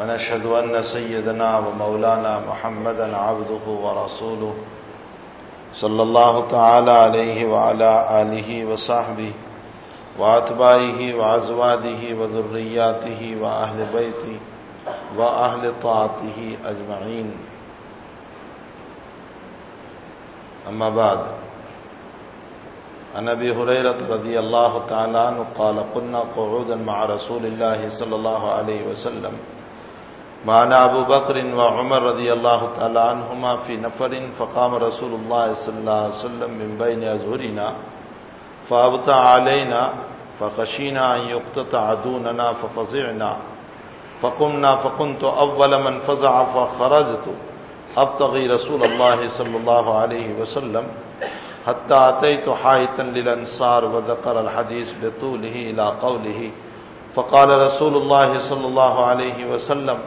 ونشهد أن سيدنا ومولانا محمدا عبده ورسوله صلى الله تعالى عليه وعلى آله وصحبه وأتباعه وأزواده وذرياته وأهل بيته وأهل طاعته أجمعين. أما بعد، عن ابي هريره رضي الله تعالى عنه قال قلنا قعودا مع رسول الله صلى الله عليه وسلم معنا ابو بكر وعمر رضي الله تعالى عنهما في نفر فقام رسول الله صلى الله عليه وسلم من بين ازهرنا فابطا علينا فخشينا ان يقتطع دوننا ففزعنا فقمنا فكنت اول من فزع فخرجت ابتغي رسول الله صلى الله عليه وسلم حتى أتيت حائطا للأنصار وذكر الحديث بطوله إلى قوله فقال رسول الله صلى الله عليه وسلم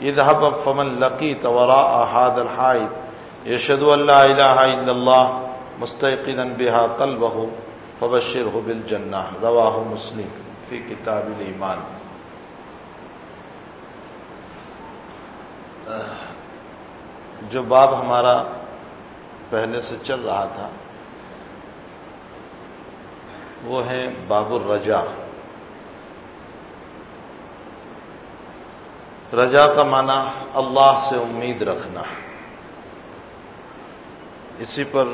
اذهب فمن لقيت وراء هذا الحائط. يشهد أن لا إله إلا الله مستيقنا بها قلبه فبشره بالجنة. رواه مسلم في كتاب الإيمان. جو باب ہمارا پہلے سے چل رہا تھا وہ ہے باب الرجا رجا کا معنی اللہ سے امید رکھنا۔ اسی پر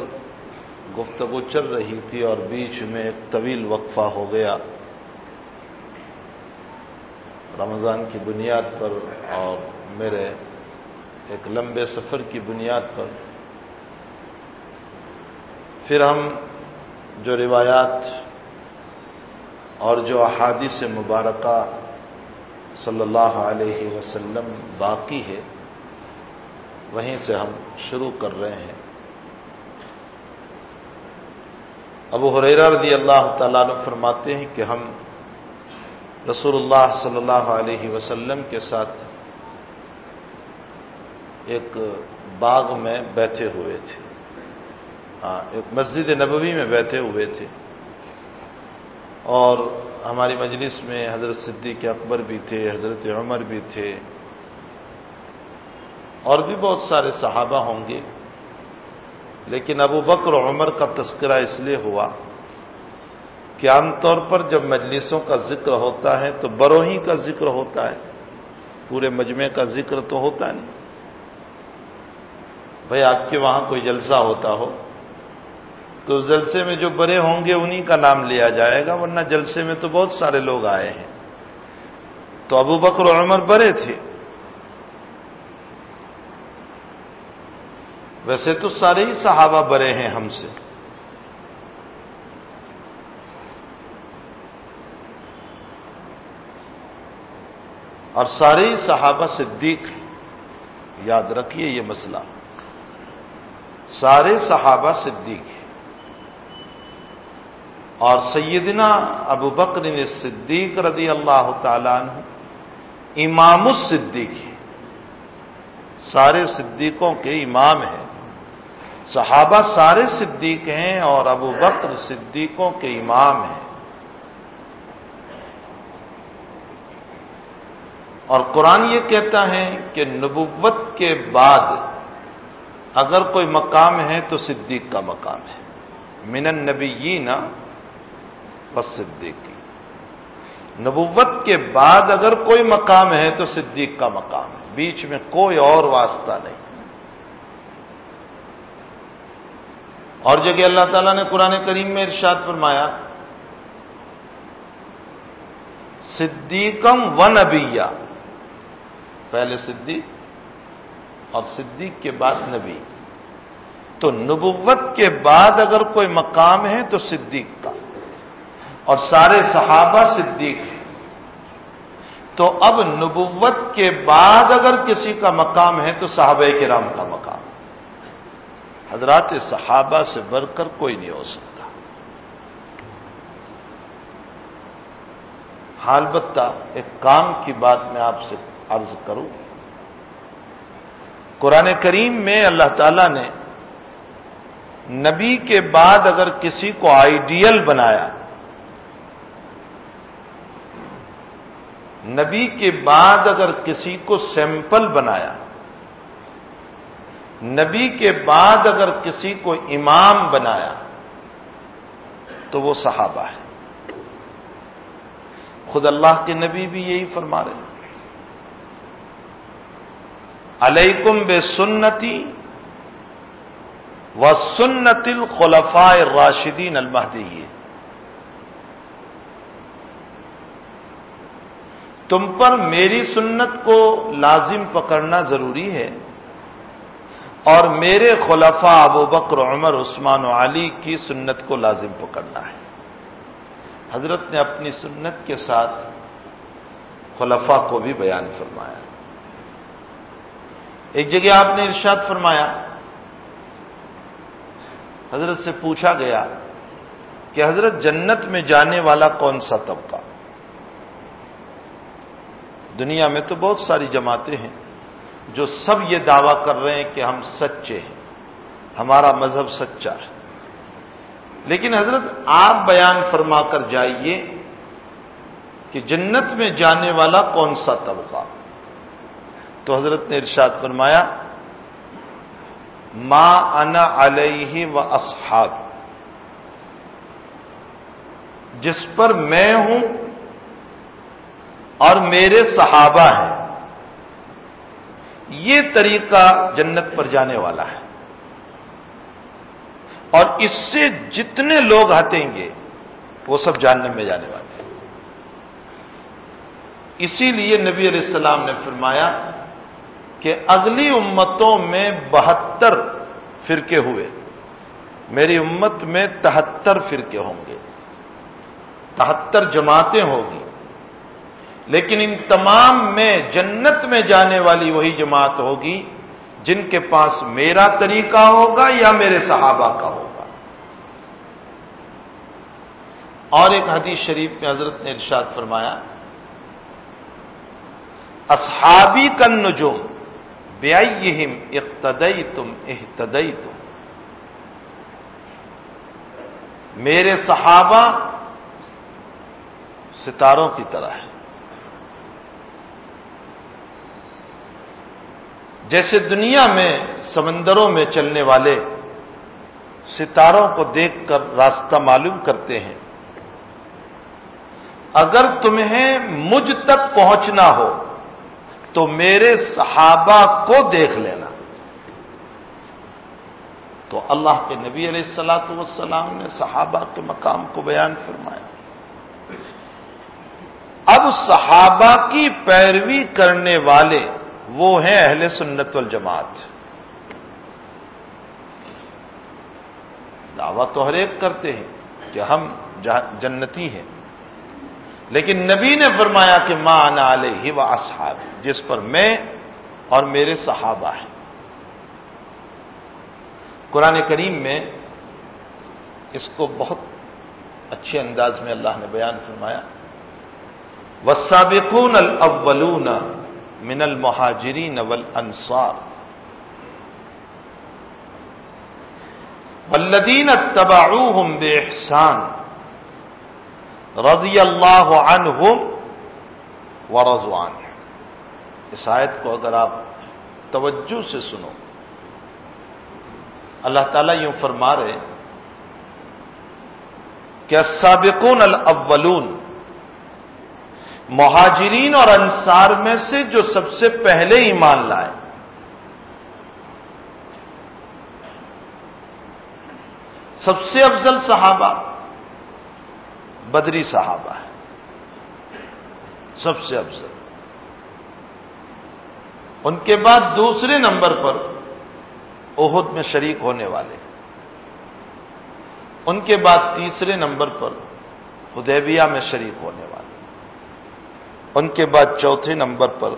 گفتگو چل رہی تھی اور بیچ میں ایک طویل وقفہ ہو گیا۔ رمضان کی بنیاد پر اور میرے ایک لمبے سفر کی بنیاد پر۔ پھر ہم جو روایات اور جو احادیث مبارکہ صلی اللہ علیہ وسلم باقی ہے، وہیں سے ہم شروع کر رہے ہیں۔ ابو حریرہ رضی اللہ تعالیٰ نے فرماتے ہیں کہ ہم رسول اللہ صلی اللہ علیہ وسلم کے ساتھ ایک باغ میں بیٹھے ہوئے تھے۔ ہاں ایک مسجد نبوی میں بیٹھے ہوئے تھے۔ اور ہماری مجلس میں حضرت صدیق اکبر بھی تھے، حضرت عمر بھی تھے، اور بھی بہت سارے صحابہ ہوں گے، لیکن ابو بکر عمر کا تذکرہ اس لیے ہوا کہ عام طور پر جب مجلسوں کا ذکر ہوتا ہے تو بروہی کا ذکر ہوتا ہے، پورے مجمع کا ذکر تو ہوتا نہیں۔ بھائی، آپ کے وہاں کوئی جلسہ ہوتا ہو؟ تو جلسے میں جو بڑے ہوں گے انہی کا نام لیا جائے گا، ورنہ جلسے میں تو بہت سارے لوگ آئے ہیں۔ تو ابو بکر و عمر بڑے تھے۔ ویسے تو سارے ہی صحابہ بڑے ہیں ہم سے۔ اور سارے ہی صحابہ صدیق یاد رکھیے یہ مسئلہ۔ سارے صحابہ صدیق ہیں۔ اور سیدنا ابو بکر صدیق رضی اللہ تعالیٰ عنہ امام الصدیق ہے سارے صدیقوں کے امام ہیں۔ صحابہ سارے صدیق ہیں اور ابو بکر صدیقوں کے امام ہیں۔ اور قرآن یہ کہتا ہے کہ نبوت کے بعد اگر کوئی مقام ہے تو صدیق کا مقام ہے۔ من النبیین بس صدیقی۔ نبوت کے بعد اگر کوئی مقام ہے تو صدیق کا مقام ہے، بیچ میں کوئی اور واسطہ نہیں۔ اور جگہ اللہ تعالیٰ نے قرآن کریم میں ارشاد فرمایا، صدیقم و نبیہ۔ پہلے صدیق اور صدیق کے بعد نبی۔ تو نبوت کے بعد اگر کوئی مقام ہے تو صدیق کا۔ اور سارے صحابہ صدیق ہیں۔ تو اب نبوت کے بعد اگر کسی کا مقام ہے تو صحابہ کرام کا مقام۔ حضرات صحابہ سے بڑھ کر کوئی نہیں ہو سکتا۔ حالبتہ ایک کام کی بات میں آپ سے عرض کروں۔ قرآن کریم میں اللہ تعالی نے نبی کے بعد اگر کسی کو آئیڈیل بنایا نبی کے بعد اگر کسی کو سیمپل بنایا، نبی کے بعد اگر کسی کو امام بنایا، تو وہ صحابہ ہے۔ خود اللہ کے نبی بھی یہی فرما رہے ہیں۔ علیکم بے سنتی و سنت الخلفاء راشدین المہدی تم پر میری سنت کو لازم پکڑنا ضروری ہے۔ اور میرے خلفاء ابو بکر، عمر، عثمان و علی کی سنت کو لازم پکڑنا ہے۔ حضرت نے اپنی سنت کے ساتھ خلفاء کو بھی بیان فرمایا۔ ایک جگہ آپ نے ارشاد فرمایا، حضرت سے پوچھا گیا کہ حضرت جنت میں جانے والا کون سا طبقہ؟ دنیا میں تو بہت ساری جماعتیں ہیں جو سب یہ دعویٰ کر رہے ہیں کہ ہم سچے ہیں۔ ہمارا مذہب سچا ہے۔ لیکن حضرت آپ بیان فرما کر جائیے کہ جنت میں جانے والا کون سا طبقہ؟ تو حضرت نے ارشاد فرمایا، ما انا علیہ و اصحاب، جس پر میں ہوں اور میرے صحابہ ہیں۔ یہ طریقہ جنت پر جانے والا ہے۔ اور اس سے جتنے لوگ ہٹیں گے، وہ سب جاننے میں جانے والے ہیں۔ اسی لیے نبی علیہ السلام نے فرمایا کہ اگلی امتوں میں بہتر فرقے ہوئے۔ میری امت میں تہتر فرقے ہوں گے۔ تہتر جماعتیں ہوگی لیکن ان تمام میں جنت میں جانے والی وہی جماعت ہوگی جن کے پاس میرا طریقہ ہوگا یا میرے صحابہ کا ہوگا۔ اور ایک حدیث شریف میں حضرت نے ارشاد فرمایا، اصحابی کن نجوم بیاہم اقتدئی تم احتدئی تم میرے صحابہ ستاروں کی طرح ہے جیسے دنیا میں سمندروں میں چلنے والے ستاروں کو دیکھ کر راستہ معلوم کرتے ہیں۔ اگر تمہیں مجھ تک پہنچنا ہو، تو میرے صحابہ کو دیکھ لینا۔ تو اللہ کے نبی علیہ السلاۃ والسلام نے صحابہ کے مقام کو بیان فرمایا۔ اب صحابہ کی پیروی کرنے والے وہ ہیں اہل سنت والجماعت۔ دعویٰ تو ہر ایک کرتے ہیں کہ ہم جنتی ہیں۔ لیکن نبی نے فرمایا کہ ماں علیہ ہی و اصحاب، جس پر میں اور میرے صحابہ ہیں۔ قرآن کریم میں اس کو بہت اچھے انداز میں اللہ نے بیان فرمایا۔ وسابقون الاولون من المہاجرین والانصار. والذین اتبعوهم بإحسان رضی اللہ عنہم ورضوان اس آیت کو اگر آپ توجہ سے سنو، اللہ تعالیٰ یوں فرما رہے کہ السابقون الاولون مہاجرین اور انصار میں سے جو سب سے پہلے ایمان لائے۔ سب سے افضل صحابہ بدری صحابہ ہے۔ سب سے افضل۔ ان کے بعد دوسرے نمبر پر عہد میں شریک ہونے والے۔ ان کے بعد تیسرے نمبر پر ہدیبیہ میں شریک ہونے والے۔ ان کے بعد چوتھے نمبر پر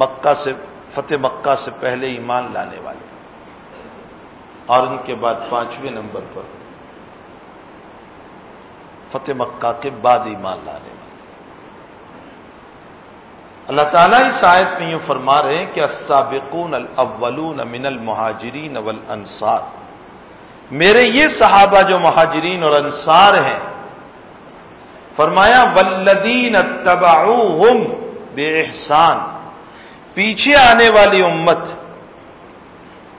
مکہ سے فتح مکہ سے پہلے ایمان لانے والے اور ان کے بعد پانچویں نمبر پر فتح مکہ کے بعد ایمان لانے والے۔ اللہ تعالیٰ اس آیت میں یوں فرما رہے ہیں کہ السابقون الاولون من المہاجرین والانصار۔ میرے یہ صحابہ جو مہاجرین اور انصار ہیں فرمایا ولدین تباؤ بے احسان۔ پیچھے آنے والی امت،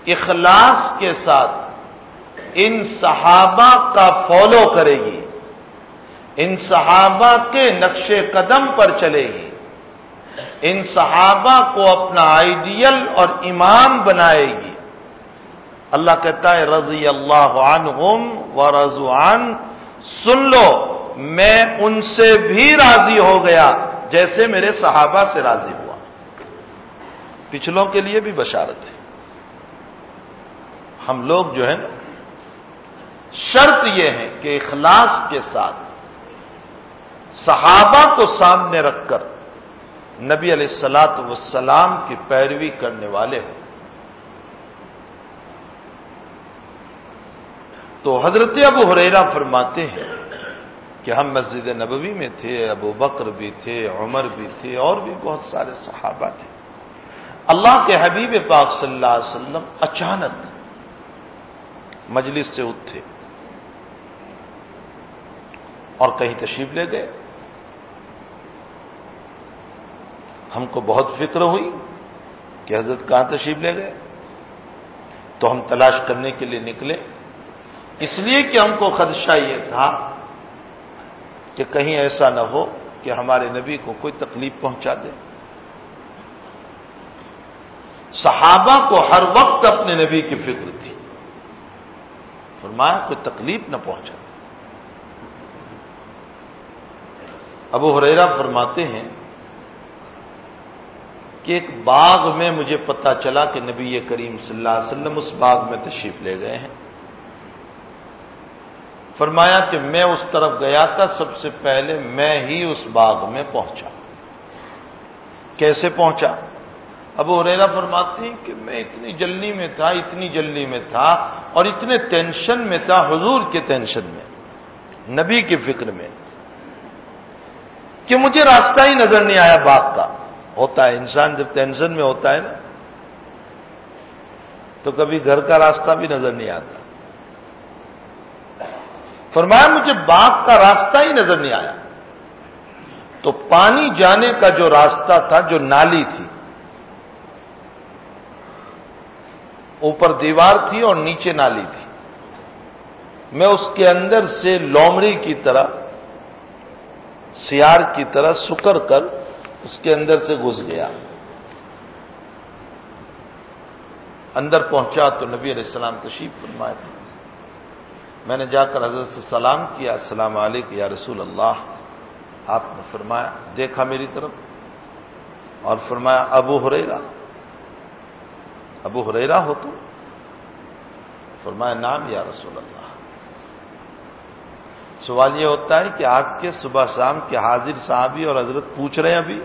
اخلاص کے ساتھ ان صحابہ کا فالو کرے گی۔ ان صحابہ کے نقش قدم پر چلے گی۔ ان صحابہ کو اپنا آئیڈیل اور امام بنائے گی۔ اللہ کہتا ہے، رضی اللہ عنہم و رضوان، سن لو۔ میں ان سے بھی راضی ہو گیا جیسے میرے صحابہ سے راضی ہوا۔ پچھلوں کے لیے بھی بشارت ہے۔ ہم لوگ جو ہے نا، شرط یہ ہے کہ اخلاص کے ساتھ صحابہ کو سامنے رکھ کر نبی علیہ السلاط وسلام کی پیروی کرنے والے ہوں۔ تو حضرت ابو حریرا فرماتے ہیں کہ ہم مسجد نبوی میں تھے، ابو بکر بھی تھے، عمر بھی تھے، اور بھی بہت سارے صحابہ تھے۔ اللہ کے حبیب پاک صلی اللہ علیہ وسلم اچانک مجلس سے اٹھے اور کہیں تشریف لے گئے۔ ہم کو بہت فکر ہوئی کہ حضرت کہاں تشریف لے گئے۔ تو ہم تلاش کرنے کے لیے نکلے۔ اس لیے کہ ہم کو خدشہ یہ تھا کہ کہیں ایسا نہ ہو کہ ہمارے نبی کو کوئی تکلیف پہنچا دے۔ صحابہ کو ہر وقت اپنے نبی کی فکر تھی۔ فرمایا کوئی تکلیف نہ پہنچا دے۔ ابو حریرا فرماتے ہیں کہ ایک باغ میں مجھے پتا چلا کہ نبی کریم صلی اللہ علیہ وسلم اس باغ میں تشریف لے گئے ہیں۔ فرمایا کہ میں اس طرف گیا تھا، سب سے پہلے میں ہی اس باغ میں پہنچا۔ کیسے پہنچا؟ اب ریرا فرماتی ہیں کہ میں اتنی جلدی میں تھا، اتنی جلدی میں تھا اور اتنے ٹینشن میں تھا، حضور کے ٹینشن میں، نبی کی فکر میں، کہ مجھے راستہ ہی نظر نہیں آیا باغ کا۔ ہوتا ہے، انسان جب ٹینشن میں ہوتا ہے نا، تو کبھی گھر کا راستہ بھی نظر نہیں آتا۔ فرمایا مجھے باغ کا راستہ ہی نظر نہیں آیا۔ تو پانی جانے کا جو راستہ تھا، جو نالی تھی، اوپر دیوار تھی اور نیچے نالی تھی۔ میں اس کے اندر سے لومڑی کی طرح، سیار کی طرح سکر کر اس کے اندر سے گھس گیا۔ اندر پہنچا تو نبی علیہ السلام تشریف فرمائے تھے۔ میں نے جا کر حضرت سے سلام کیا، السلام علیکم یا رسول اللہ۔ آپ نے فرمایا، دیکھا میری طرف؟ اور فرمایا، ابو ہریرا ابو ہریرا ہو تو فرمایا نام یا رسول اللہ۔ سوال یہ ہوتا ہے کہ آپ کے صبح شام کے حاضر صحابی اور حضرت پوچھ رہے ہیں ابھی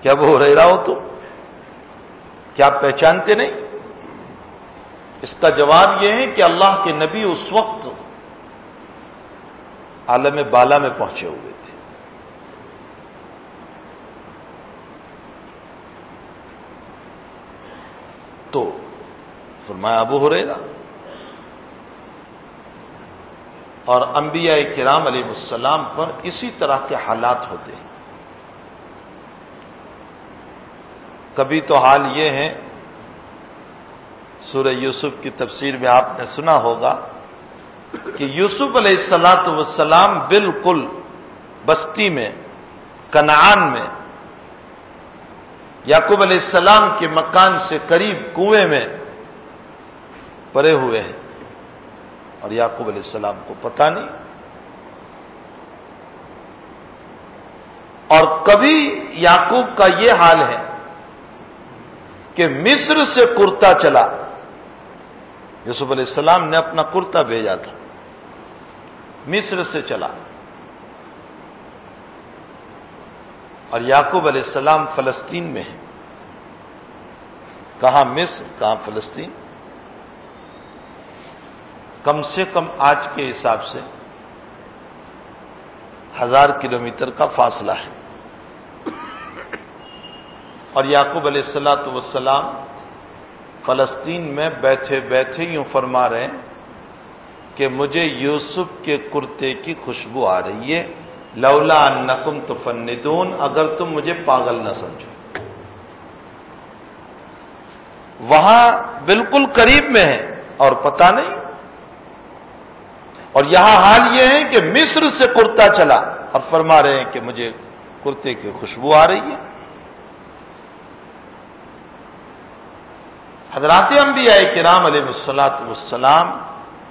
کہ ابو ہریرا ہو تو کیا آپ پہچانتے نہیں؟ اس کا جواب یہ ہے کہ اللہ کے نبی اس وقت عالم بالا میں پہنچے ہوئے تھے۔ تو فرمایا ابو ہو رہے اور انبیاء کرام علیہ السلام پر اسی طرح کے حالات ہوتے ہیں۔ کبھی تو حال یہ ہے سورہ یوسف کی تفسیر میں آپ نے سنا ہوگا کہ یوسف علیہ السلاط وسلام بالکل بستی میں، کنعان میں، یعقوب علیہ السلام کے مکان سے قریب کنویں میں پڑے ہوئے ہیں۔ اور یعقوب علیہ السلام کو پتہ نہیں۔ اور کبھی یعقوب کا یہ حال ہے کہ مصر سے کرتا چلا۔ یوسف علیہ السلام نے اپنا کرتا بھیجا تھا۔ مصر سے چلا۔ اور یعقوب علیہ السلام فلسطین میں ہیں کہاں مصر، کہاں فلسطین؟ کم سے کم آج کے حساب سے ہزار کلومیٹر کا فاصلہ ہے۔ اور یعقوب علیہ السلاۃ وسلام فلسطین میں بیٹھے بیٹھے یوں فرما رہے ہیں کہ مجھے یوسف کے کرتے کی خوشبو آ رہی ہے۔ لولا نقم تو فندون اگر تم مجھے پاگل نہ سمجھو۔ وہاں بالکل قریب میں ہے اور پتہ نہیں۔ اور یہاں حال یہ ہے کہ مصر سے کرتا چلا اور فرما رہے ہیں کہ مجھے کرتے کی خوشبو آ رہی ہے۔ حضرات انبیاء کرام علیہ السلاط والسلام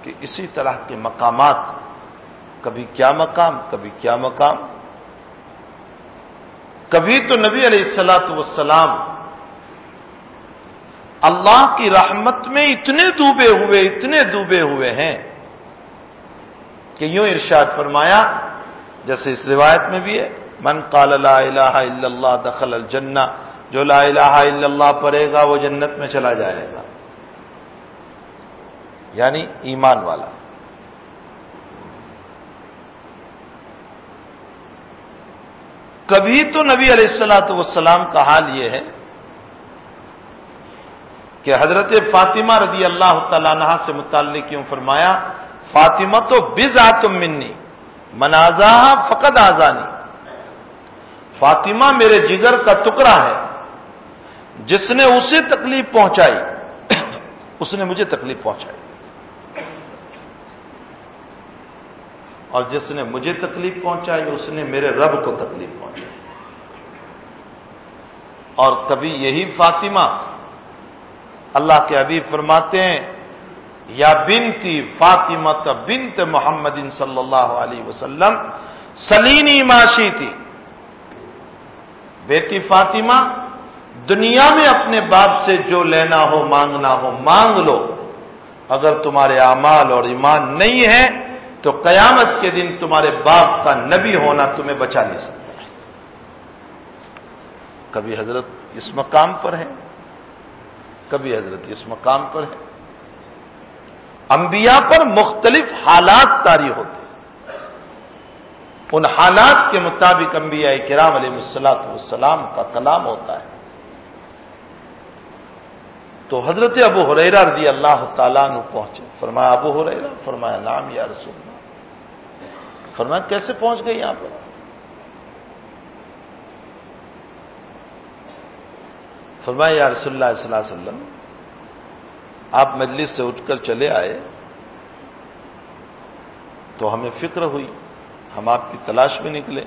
کے اسی طرح کے مقامات، کبھی کیا مقام، کبھی کیا مقام۔ کبھی تو نبی علیہ السلاط والسلام اللہ کی رحمت میں اتنے ڈوبے ہوئے، اتنے ڈوبے ہوئے ہیں کہ یوں ارشاد فرمایا، جیسے اس روایت میں بھی ہے، من قال لا الہ الا اللہ دخل الجنہ جو لا الہ الا اللہ پڑھے گا، وہ جنت میں چلا جائے گا۔ یعنی ایمان والا۔ کبھی تو نبی علیہ السلاۃ والسلام کا حال یہ ہے کہ حضرت فاطمہ رضی اللہ تعالیٰ عنہ سے متعلق کیوں فرمایا، فاطمہ تو بز منی منازا فقط آزانی۔ فاطمہ میرے جگر کا ٹکڑا ہے۔ جس نے اسے تکلیف پہنچائی، اس نے مجھے تکلیف پہنچائی۔ اور جس نے مجھے تکلیف پہنچائی، اس نے میرے رب کو تکلیف پہنچائی۔ اور کبھی یہی فاطمہ اللہ کے حبیب فرماتے ہیں، یا بنتی فاطمہ بنت محمد صلی اللہ علیہ وسلم، سلینی معاشی تھی۔ بیٹی فاطمہ دنیا میں اپنے باپ سے جو لینا ہو، مانگنا ہو، مانگ لو۔ اگر تمہارے اعمال اور ایمان نہیں ہے تو قیامت کے دن تمہارے باپ کا نبی ہونا تمہیں بچا نہیں سکتا۔ ہے کبھی حضرت اس مقام پر ہے کبھی حضرت اس مقام پر ہے انبیاء پر مختلف حالات تاری ہوتے ان حالات کے مطابق انبیاء کرام علیہ السلاط والسلام کا کلام ہوتا ہے۔ تو حضرت ابو حریرا رضی اللہ تعالیٰ نو پہنچے۔ فرمایا، ابو حریرا فرمایا نام یا رسول اللہ. فرمایا، کیسے پہنچ گئی یہاں پر؟ فرمایا، یا رسول اللہ صلی اللہ علیہ وسلم، آپ مجلس سے اٹھ کر چلے آئے تو ہمیں فکر ہوئی۔ ہم آپ کی تلاش میں نکلے۔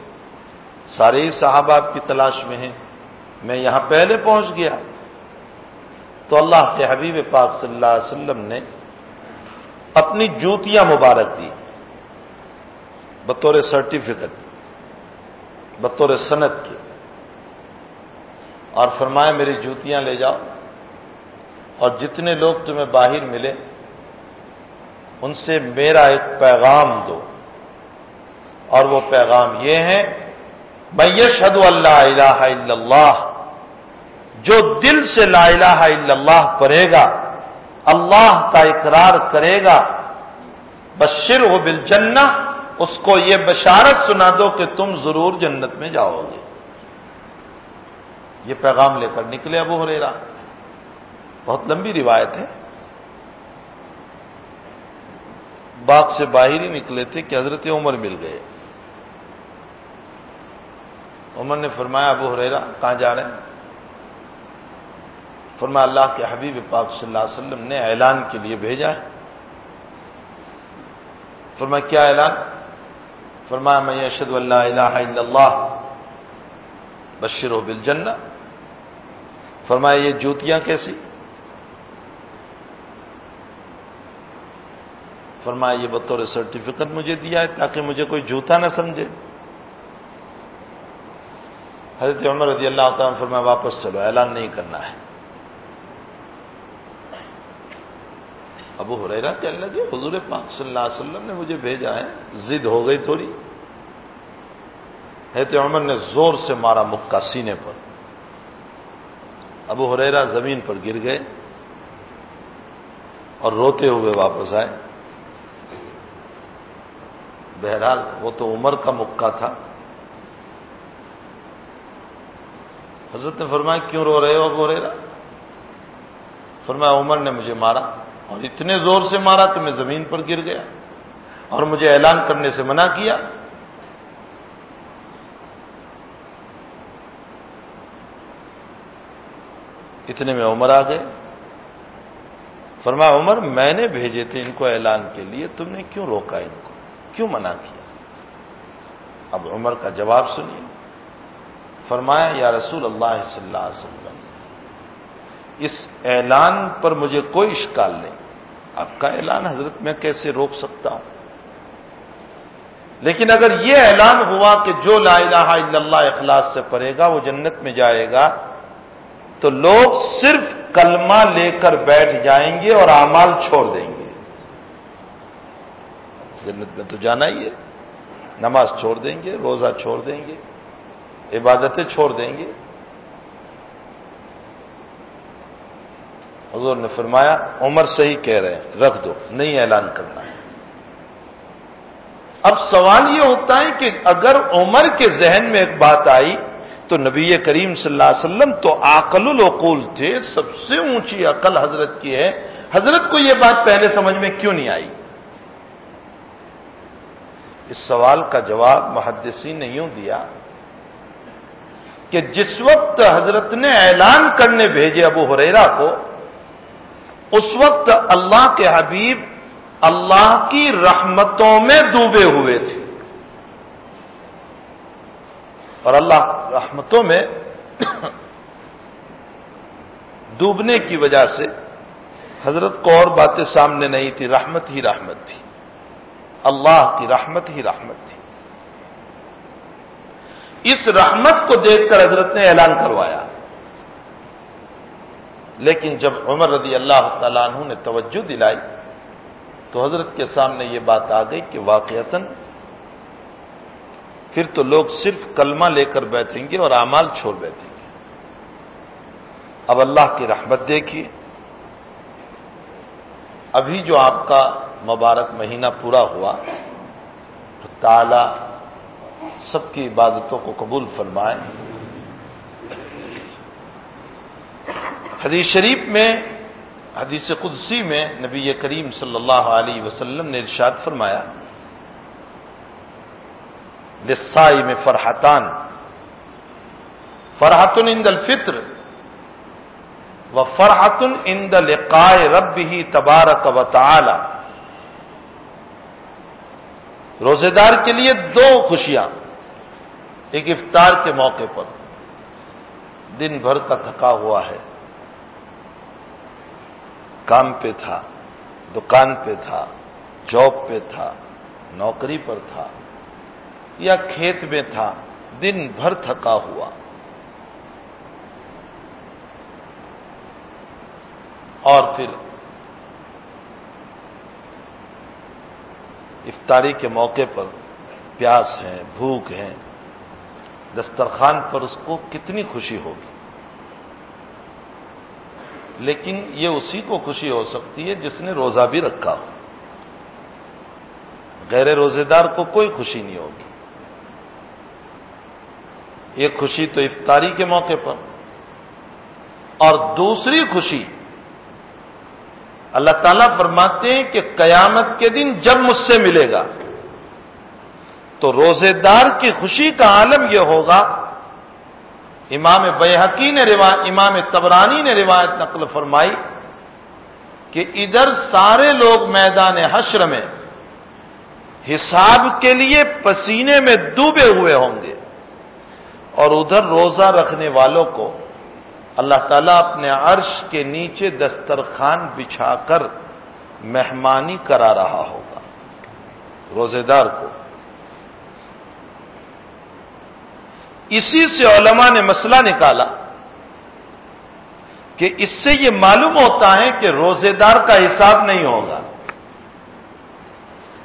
سارے ہی صاحب آپ کی تلاش میں ہیں۔ میں یہاں پہلے پہنچ گیا۔ تو اللہ کے حبیب پاک صلی اللہ علیہ وسلم نے اپنی جوتیاں مبارک دی، بطور سرٹیفکیٹ، بطور صنعت کی، اور فرمایا میری جوتیاں لے جاؤ، اور جتنے لوگ تمہیں باہر ملے، ان سے میرا ایک پیغام دو۔ اور وہ پیغام یہ ہے میں یشہد اللہ الہ الا اللہ جو دل سے لا الہ الا اللہ پڑھے گا، اللہ کا اقرار کرے گا بشر ہو بل اس کو یہ بشارت سنا دو کہ تم ضرور جنت میں جاؤ گے۔ یہ پیغام لے کر نکلے ابو ہو رہا بہت لمبی روایت ہے۔ باغ سے باہر ہی نکلے تھے کہ حضرت عمر مل گئے۔ عمر نے فرمایا، ابو ہریرا کہاں جا رہے ہیں؟ فرمایا اللہ کے حبیب پاک صلی اللہ علیہ وسلم نے اعلان کے لیے بھیجا ہے۔ فرمایا کیا اعلان؟ فرمایا میں اشد اللہ الہ الا اللہ بشر و بل فرمایا یہ جوتیاں کیسی؟ فرمایا یہ بطور سرٹیفکیٹ مجھے دیا ہے تاکہ مجھے کوئی جوتا نہ سمجھے۔ حضرت عمر رضی اللہ تعالیٰ فرمایا واپس چلو، اعلان نہیں کرنا ہے۔ ابو ہو رہا کہ اللہ جی حضور پاک صلی اللہ علیہ وسلم نے مجھے بھیجا ہے، ضد ہو گئی تھوڑی۔ حضرت عمر نے زور سے مارا مکہ سینے پر۔ ابو ہریرا زمین پر گر گئے اور روتے ہوئے واپس آئے۔ بہرحال وہ تو عمر کا مکہ تھا۔ حضرت نے فرمایا، کیوں رو رہے ہو ابو ہریرا فرمایا، عمر نے مجھے مارا۔ اور اتنے زور سے مارا کہ میں زمین پر گر گیا اور مجھے اعلان کرنے سے منع کیا۔ اتنے میں عمر آ گئے۔ فرمایا، عمر، میں نے بھیجے تھے ان کو اعلان کے لیے، تم نے کیوں روکا ان کو؟ کیوں منع کیا؟ اب عمر کا جواب سنیے۔ فرمایا، یا رسول اللہ صلی اللہ علیہ وسلم، اس اعلان پر مجھے کوئی اشکال نہیں۔ آپ کا اعلان حضرت میں کیسے روک سکتا ہوں؟ لیکن اگر یہ اعلان ہوا کہ جو لا الہ الا اللہ اخلاص سے پڑھے گا، وہ جنت میں جائے گا، تو لوگ صرف کلمہ لے کر بیٹھ جائیں گے اور اعمال چھوڑ دیں گے۔ جنت میں تو جانا ہی ہے۔ نماز چھوڑ دیں گے، روزہ چھوڑ دیں گے، عبادتیں چھوڑ دیں گے۔ حضور نے فرمایا، عمر صحیح کہہ رہے ہیں، رکھ دو، نہیں اعلان کرنا ہے۔ اب سوال یہ ہوتا ہے کہ اگر عمر کے ذہن میں ایک بات آئی، تو نبی کریم صلی اللہ علیہ وسلم تو عقل العقول تھے، سب سے اونچی عقل حضرت کی ہے۔ حضرت کو یہ بات پہلے سمجھ میں کیوں نہیں آئی؟ اس سوال کا جواب محدثین نے یوں دیا کہ جس وقت حضرت نے اعلان کرنے بھیجے ابو حریرا کو اس وقت اللہ کے حبیب اللہ کی رحمتوں میں ڈوبے ہوئے تھے۔ اور اللہ رحمتوں میں ڈوبنے کی وجہ سے حضرت کو اور باتیں سامنے نہیں تھی، رحمت ہی رحمت تھی۔ اللہ کی رحمت ہی رحمت تھی۔ اس رحمت کو دیکھ کر حضرت نے اعلان کروایا۔ لیکن جب عمر رضی اللہ تعالیٰ عنہ نے توجہ دلائی تو حضرت کے سامنے یہ بات آ گئی کہ واقعتاً پھر تو لوگ صرف کلمہ لے کر بیٹھیں گے اور اعمال چھوڑ بیٹھیں گے۔ اب اللہ کی رحمت دیکھیے۔ ابھی جو آپ کا مبارک مہینہ پورا ہوا تعالی سب کی عبادتوں کو قبول فرمائے۔ حدیث شریف میں، حدیث قدسی میں نبی کریم صلی اللہ علیہ وسلم نے ارشاد فرمایا لسائی میں فرحتان، فرحتن ان الفطر و فرحتن ان لقائے رب ہی تبارک و تعالی۔ روزے دار کے لیے دو خوشیاں، ایک افطار کے موقع پر، دن بھر کا تھکا ہوا ہے۔ کام پہ تھا، دکان پہ تھا، جاب پہ تھا، نوکری پر تھا، یا کھیت میں تھا، دن بھر تھکا ہوا۔ اور پھر افطاری کے موقع پر پیاس ہے، بھوک ہے، دسترخوان پر اس کو کتنی خوشی ہوگی؟ لیکن یہ اسی کو خوشی ہو سکتی ہے جس نے روزہ بھی رکھا ہو۔ غیر روزے دار کو کوئی خوشی نہیں ہوگی۔ ایک خوشی تو افطاری کے موقع پر۔ اور دوسری خوشی، اللہ تعالیٰ فرماتے ہیں کہ قیامت کے دن جب مجھ سے ملے گا تو روزے دار کی خوشی کا عالم یہ ہوگا امام بحقی نے روایت امام تبرانی نے روایت نقل فرمائی کہ ادھر سارے لوگ میدان حشر میں حساب کے لیے پسینے میں ڈوبے ہوئے ہوں گے اور ادھر روزہ رکھنے والوں کو اللہ تعالیٰ اپنے عرش کے نیچے دسترخوان بچھا کر مہمانی کرا رہا ہوگا۔ روزے دار کو اسی سے علماء نے مسئلہ نکالا کہ اس سے یہ معلوم ہوتا ہے کہ روزے دار کا حساب نہیں ہوگا۔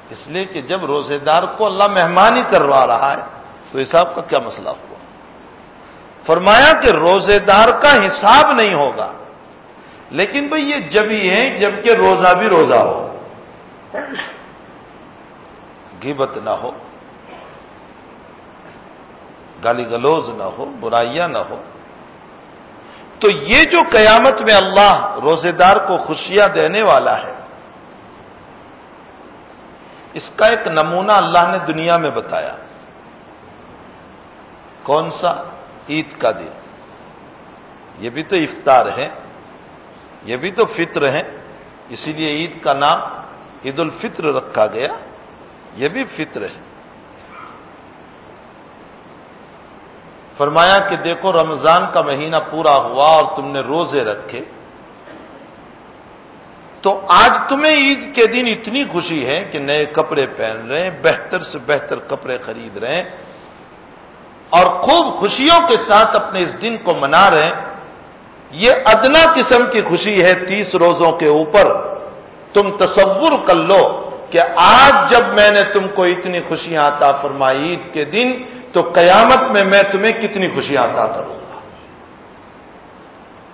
اس لیے کہ جب روزے دار کو اللہ مہمانی کروا رہا ہے، تو حساب کا کیا مسئلہ ہوا؟ فرمایا کہ روزے دار کا حساب نہیں ہوگا۔ لیکن بھئی یہ جب ہی ہے جبکہ روزہ بھی روزہ ہو۔ گیبت نہ ہو۔ گالی گلوز نہ ہو، برائیاں نہ ہو۔ تو یہ جو قیامت میں اللہ روزے دار کو خوشیاں دینے والا ہے، اس کا ایک نمونہ اللہ نے دنیا میں بتایا۔ کون سا؟ عید کا دن۔ یہ بھی تو افطار ہے، یہ بھی تو فطر ہے۔ اسی لیے عید کا نام عید الفطر رکھا گیا۔ یہ بھی فطر ہے۔ فرمایا کہ دیکھو رمضان کا مہینہ پورا ہوا اور تم نے روزے رکھے۔ تو آج تمہیں عید کے دن اتنی خوشی ہے کہ نئے کپڑے پہن رہے ہیں، بہتر سے بہتر کپڑے خرید رہے ہیں اور خوب خوشیوں کے ساتھ اپنے اس دن کو منا رہے ہیں۔ یہ ادنا قسم کی خوشی ہے تیس روزوں کے اوپر۔ تم تصور کر لو کہ آج جب میں نے تم کو اتنی خوشیاں آتا فرمائی، عید کے دن تو قیامت میں میں تمہیں کتنی خوشیاں عطا کروں گا۔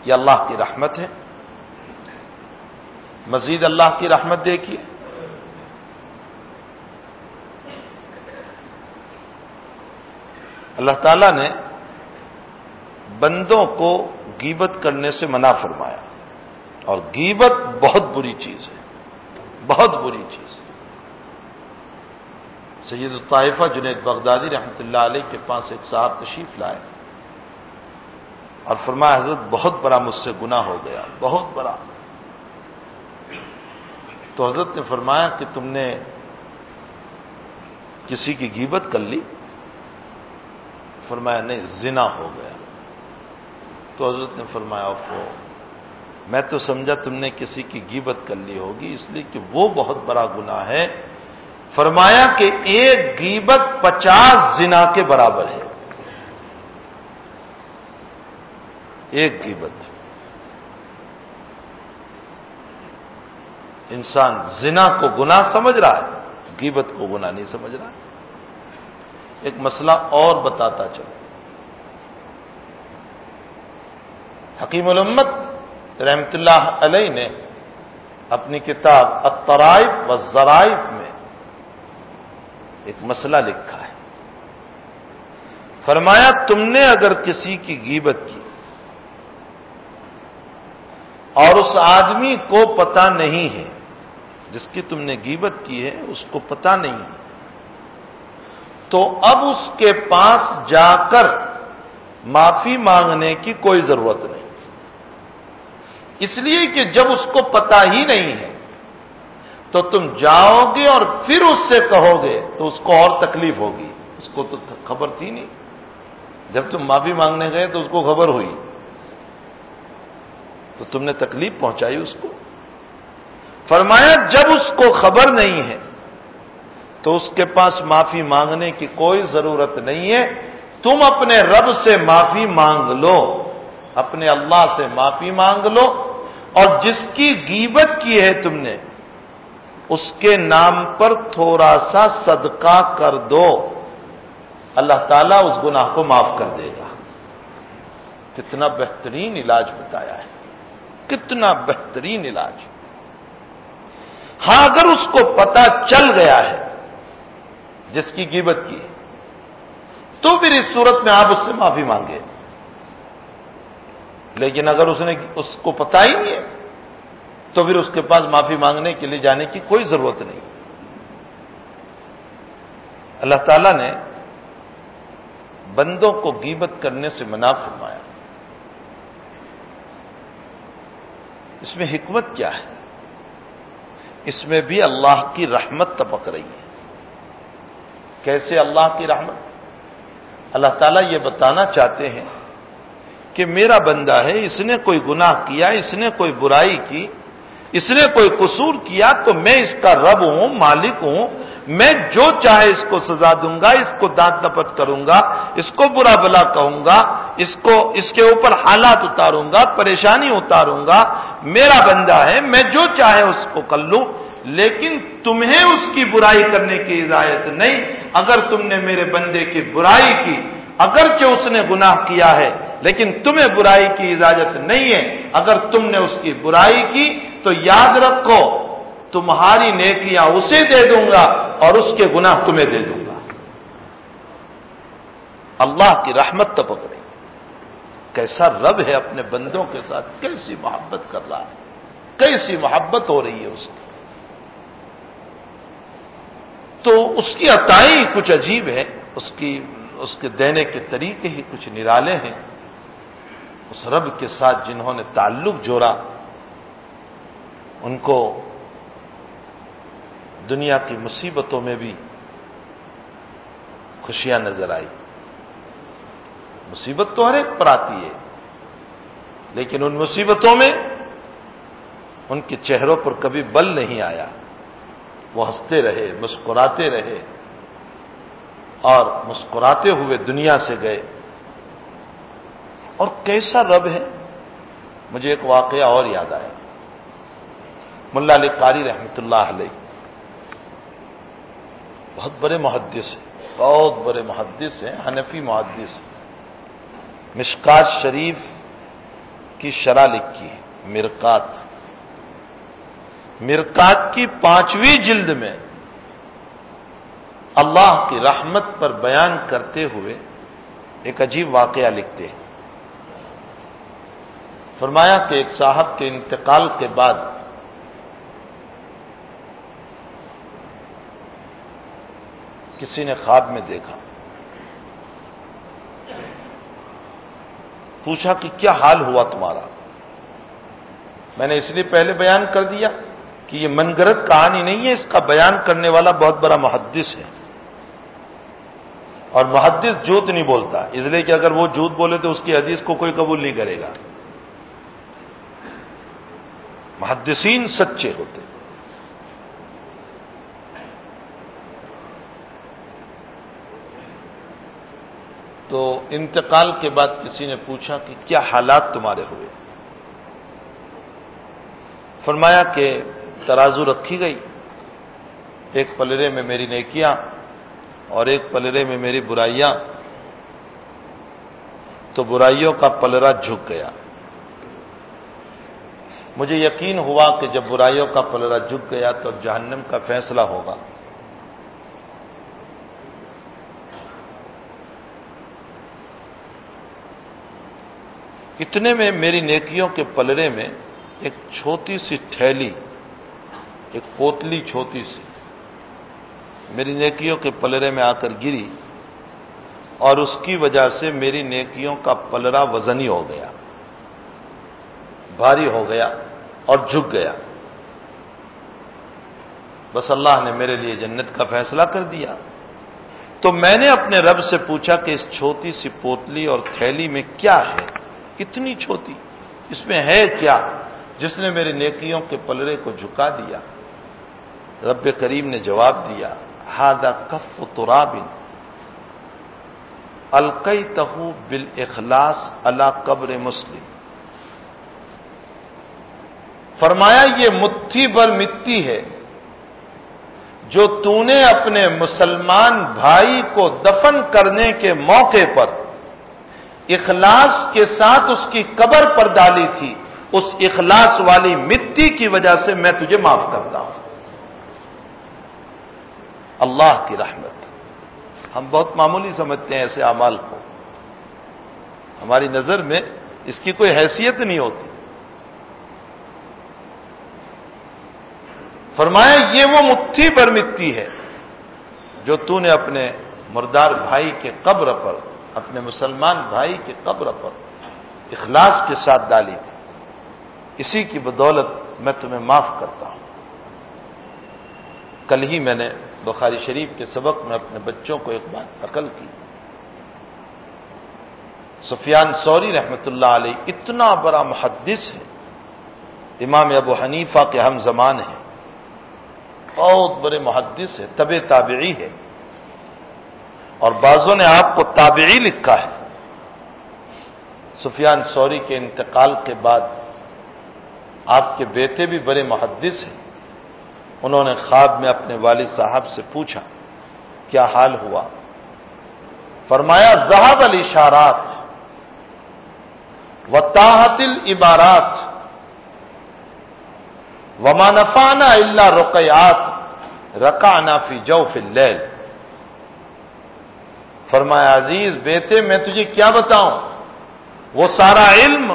یہ اللہ کی رحمت ہے۔ مزید اللہ کی رحمت دیکھیے۔ اللہ تعالی نے بندوں کو گیبت کرنے سے منع فرمایا۔ اور گیبت بہت بری چیز ہے۔ بہت بری چیز۔ ہے سید الطائفہ جنید بغدادی رحمۃ اللہ علیہ کے پاس ایک صاحب تشریف لائے اور فرمایا، حضرت، بہت بڑا مجھ سے گناہ ہو گیا، بہت بڑا۔ تو حضرت نے فرمایا کہ تم نے کسی کی گیبت کر لی؟ فرمایا، نہیں، زنا ہو گیا۔ تو حضرت نے فرمایا افو میں تو سمجھا تم نے کسی کی گیبت کر لی ہوگی، اس لیے کہ وہ بہت بڑا گناہ ہے۔ فرمایا کہ ایک گیبت پچاس زنا کے برابر ہے۔ ایک گیبت۔ انسان زنا کو گنا سمجھ رہا ہے، گیبت کو گنا نہیں سمجھ رہا۔ ایک مسئلہ اور بتاتا چلو حکیم الامت رحمت اللہ علیہ نے اپنی کتاب الطرائف و ذرائف میں ایک مسئلہ لکھا ہے۔ فرمایا، تم نے اگر کسی کی گیبت کی اور اس آدمی کو پتا نہیں ہے، جس کی تم نے گیبت کی ہے، اس کو پتا نہیں ہے، تو اب اس کے پاس جا کر معافی مانگنے کی کوئی ضرورت نہیں۔ اس لیے کہ جب اس کو پتا ہی نہیں ہے تو تم جاؤ گے اور پھر اس سے کہو گے، تو اس کو اور تکلیف ہوگی۔ اس کو تو خبر تھی نہیں۔ جب تم معافی مانگنے گئے تو اس کو خبر ہوئی۔ تو تم نے تکلیف پہنچائی اس کو۔ فرمایا، جب اس کو خبر نہیں ہے، تو اس کے پاس معافی مانگنے کی کوئی ضرورت نہیں ہے۔ تم اپنے رب سے معافی مانگ لو، اپنے اللہ سے معافی مانگ لو، اور جس کی گیبت کی ہے تم نے اس کے نام پر تھوڑا سا صدقہ کر دو۔ اللہ تعالیٰ اس گناہ کو معاف کر دے گا۔ کتنا بہترین علاج بتایا ہے۔ کتنا بہترین علاج۔ ہاں اگر اس کو پتا چل گیا ہے جس کی گیبت کی، تو پھر اس صورت میں آپ اس سے معافی مانگے۔ لیکن اگر اس نے اس کو پتا ہی نہیں ہے تو پھر اس کے پاس معافی مانگنے کے لیے جانے کی کوئی ضرورت نہیں۔ اللہ تعالی نے بندوں کو گیبت کرنے سے منع فرمایا۔ اس میں حکمت کیا ہے؟ اس میں بھی اللہ کی رحمت تپک رہی ہے۔ کیسے اللہ کی رحمت؟ اللہ تعالیٰ یہ بتانا چاہتے ہیں کہ میرا بندہ ہے، اس نے کوئی گناہ کیا، اس نے کوئی برائی کی اس نے کوئی قصور کیا تو میں اس کا رب ہوں، مالک ہوں، میں جو چاہے اس کو سزا دوں گا، اس کو دانت نپت کروں گا، اس کو برا بلا کہوں گا، اس کو، اس کے اوپر حالات اتاروں گا، پریشانی اتاروں گا، میرا بندہ ہے، میں جو چاہے اس کو کر لوں، لیکن تمہیں اس کی برائی کرنے کی اجازت نہیں۔ اگر تم نے میرے بندے کی برائی کی اگرچہ اس نے گناہ کیا ہے، لیکن تمہیں برائی کی اجازت نہیں ہے۔ اگر تم نے اس کی برائی کی، تو یاد رکھو، تمہاری نیکیاں اسے دے دوں گا اور اس کے گناہ تمہیں دے دوں گا۔ اللہ کی رحمت تو پکڑے۔ کیسا رب ہے اپنے بندوں کے ساتھ، کیسی محبت کر رہا ہے۔ کیسی محبت ہو رہی ہے اس کی۔ تو اس کی عطائی کچھ عجیب ہے، اس کی اس کے دینے کے طریقے ہی کچھ نرالے ہیں، اس رب کے ساتھ جنہوں نے تعلق جوڑا، ان کو دنیا کی مصیبتوں میں بھی خوشیاں نظر آئی مصیبت تو ہر ایک پر آتی ہے، لیکن ان مصیبتوں میں ان کے چہروں پر کبھی بل نہیں آیا۔ وہ ہنستے رہے، مسکراتے رہے۔ اور مسکراتے ہوئے دنیا سے گئے۔ اور کیسا رب ہے؟ مجھے ایک واقعہ اور یاد آیا۔ ملا علی قاری رحمت اللہ علیہ۔ بہت بڑے محدث ہیں، بہت بڑے محدث ہیں، حنفی محدث مشکات شریف کی شرح لکھی ہے مرکات مرکات کی پانچویں جلد میں اللہ کی رحمت پر بیان کرتے ہوئے ایک عجیب واقعہ لکھتے ہیں۔ فرمایا کہ ایک صاحب کے انتقال کے بعد کسی نے خواب میں دیکھا۔ پوچھا کہ کیا حال ہوا تمہارا؟ میں نے اس لیے پہلے بیان کر دیا کہ یہ منگرت کہانی نہیں ہے، اس کا بیان کرنے والا بہت بڑا محدث ہے۔ اور محدث جھوٹ نہیں بولتا، اس لیے کہ اگر وہ جھوٹ بولے تو اس کی حدیث کو کوئی قبول نہیں کرے گا۔ محدثین سچے ہوتے۔ تو انتقال کے بعد کسی نے پوچھا کہ کیا حالات تمہارے ہوئے؟ فرمایا کہ ترازو رکھی گئی۔ ایک پلرے میں میری نیکیاں اور ایک پلرے میں میری برائیاں، تو برائیوں کا پلرا جھک گیا۔ مجھے یقین ہوا کہ جب برائیوں کا پلرا جھک گیا تو جہنم کا فیصلہ ہوگا۔ اتنے میں میری نیکیوں کے پلرے میں ایک چھوٹی سی ٹھیلی، ایک پوتلی چھوٹی سی میری نیکیوں کے پلرے میں آ کر گری اور اس کی وجہ سے میری نیکیوں کا پلرا وزنی ہو گیا، بھاری ہو گیا اور جھک گیا۔ بس اللہ نے میرے لیے جنت کا فیصلہ کر دیا۔ تو میں نے اپنے رب سے پوچھا کہ اس چھوٹی سی پوتلی اور تھیلی میں کیا ہے؟ اتنی چھوٹی، اس میں ہے کیا؟ جس نے میری نیکیوں کے پلرے کو جھکا دیا۔ رب کریم نے جواب دیا ہادا کف ترابن القئی تہو بل اخلاص اللہ قبر مسلم. فرمایا، یہ مٹھی بر مٹی ہے جو تو نے اپنے مسلمان بھائی کو دفن کرنے کے موقع پر اخلاص کے ساتھ اس کی قبر پر ڈالی تھی، اس اخلاص والی مٹی کی وجہ سے میں تجھے معاف کرتا ہوں۔ اللہ کی رحمت۔ ہم بہت معمولی سمجھتے ہیں ایسے اعمال کو۔ ہماری نظر میں اس کی کوئی حیثیت نہیں ہوتی۔ فرمایا، یہ وہ مٹھی پر مٹی ہے جو تو نے اپنے مردار بھائی کے قبر پر، اپنے مسلمان بھائی کے قبر پر اخلاص کے ساتھ ڈالی تھی۔ اسی کی بدولت میں تمہیں معاف کرتا ہوں۔ کل ہی میں نے بخاری شریف کے سبق میں اپنے بچوں کو ایک بات عقل کی۔ سفیان سوری رحمت اللہ علیہ اتنا بڑا محدث ہے۔ امام ابو حنیفہ کے ہم زمان ہیں۔ بہت بڑے محدث ہے طب تابعی ہے اور بعضوں نے آپ کو تابعی لکھا ہے۔ سفیان سوری کے انتقال کے بعد آپ کے بیٹے بھی بڑے محدث ہیں۔ انہوں نے خواب میں اپنے والد صاحب سے پوچھا، کیا حال ہوا؟ فرمایا زہاب الاشارات و تاحتل عبارات وما نفانا اللہ رقیات رکانا فی جو فل فرمایا، عزیز بیٹے، میں تجھے کیا بتاؤں؟ وہ سارا علم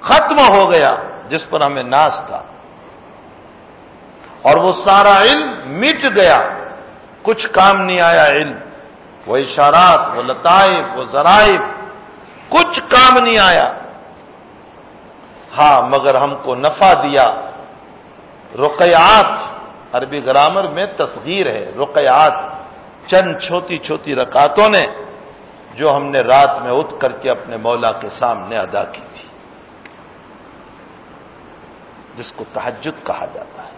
ختم ہو گیا جس پر ہمیں ناز تھا۔ اور وہ سارا علم مٹ گیا۔ کچھ کام نہیں آیا علم۔ وہ اشارات، وہ لطائف، وہ ذرائف، کچھ کام نہیں آیا۔ ہاں مگر ہم کو نفع دیا۔ رقیات عربی گرامر میں تصغیر ہے۔ رقیات چند چھوٹی چھوٹی رکاتوں نے جو ہم نے رات میں اٹھ کر کے اپنے مولا کے سامنے ادا کی تھی، جس کو تحجد کہا جاتا ہے۔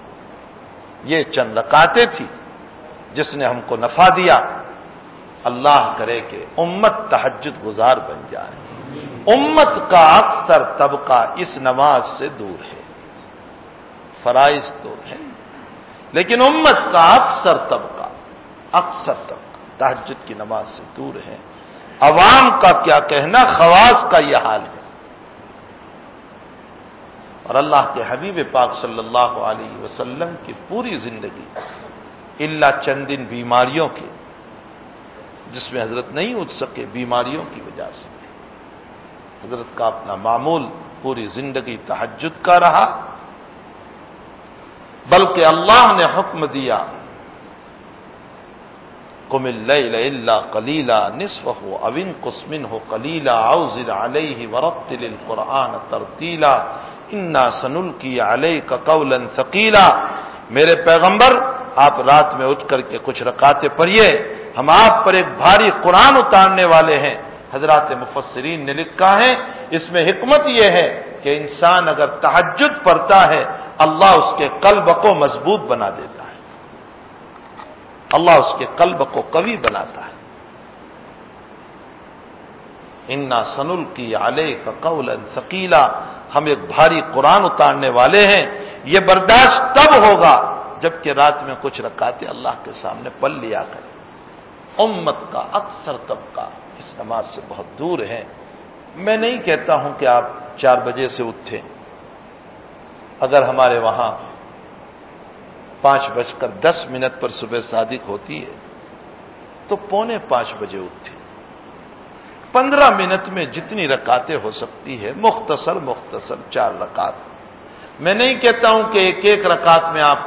یہ چند رکاتیں تھی جس نے ہم کو نفع دیا۔ اللہ کرے کہ امت تحجد گزار بن جائے۔ امت کا اکثر طبقہ اس نماز سے دور ہے۔ فرائض تو ہے لیکن امت کا اکثر طبقہ اکثر طبقہ تحجد کی نماز سے دور ہے۔ عوام کا کیا کہنا، خواص کا یہ حال ہے۔ اور اللہ کے حبیب پاک صلی اللہ علیہ وسلم کی پوری زندگی اللہ چند دن بیماریوں کے، جس میں حضرت نہیں اٹھ سکے بیماریوں کی وجہ سے۔ حضرت کا اپنا معمول پوری زندگی تحجد کا رہا، بلکہ اللہ نے حکم دیا کم اللہ کلیلا نصف ہو اوین کسمن ہو کلیلا اوزر علیہ ورتل القرآن ترتیلا انا سنل کی علیہ کا ثقیلا میرے پیغمبر، آپ رات میں اٹھ کر کے کچھ رکاتے پڑھیے۔ ہم آپ پر ایک بھاری قرآن اتارنے والے ہیں۔ حضرات مفسرین نے لکھا ہے۔ اس میں حکمت یہ ہے کہ انسان اگر تحجد پڑھتا ہے، اللہ اس کے قلب کو مضبوط بنا دیتا ہے۔ اللہ اس کے قلب کو قوی بناتا ہے۔ انا سنل کی آلے کا قول ثقیلا ہم ایک بھاری قرآن اتارنے والے ہیں۔ یہ برداشت تب ہوگا جبکہ رات میں کچھ رکاتے اللہ کے سامنے پل لیا کرے امت کا، اکثر طبقہ اس نماز سے بہت دور ہے۔ میں نہیں کہتا ہوں کہ آپ چار بجے سے اٹھے اگر ہمارے وہاں پانچ بج کر دس منٹ پر صبح صادق ہوتی ہے، تو پونے پانچ بجے اٹھے پندرہ منٹ میں جتنی رکاتیں ہو سکتی ہے، مختصر مختصر چار رکعت میں نہیں کہتا ہوں کہ ایک ایک رکعت میں آپ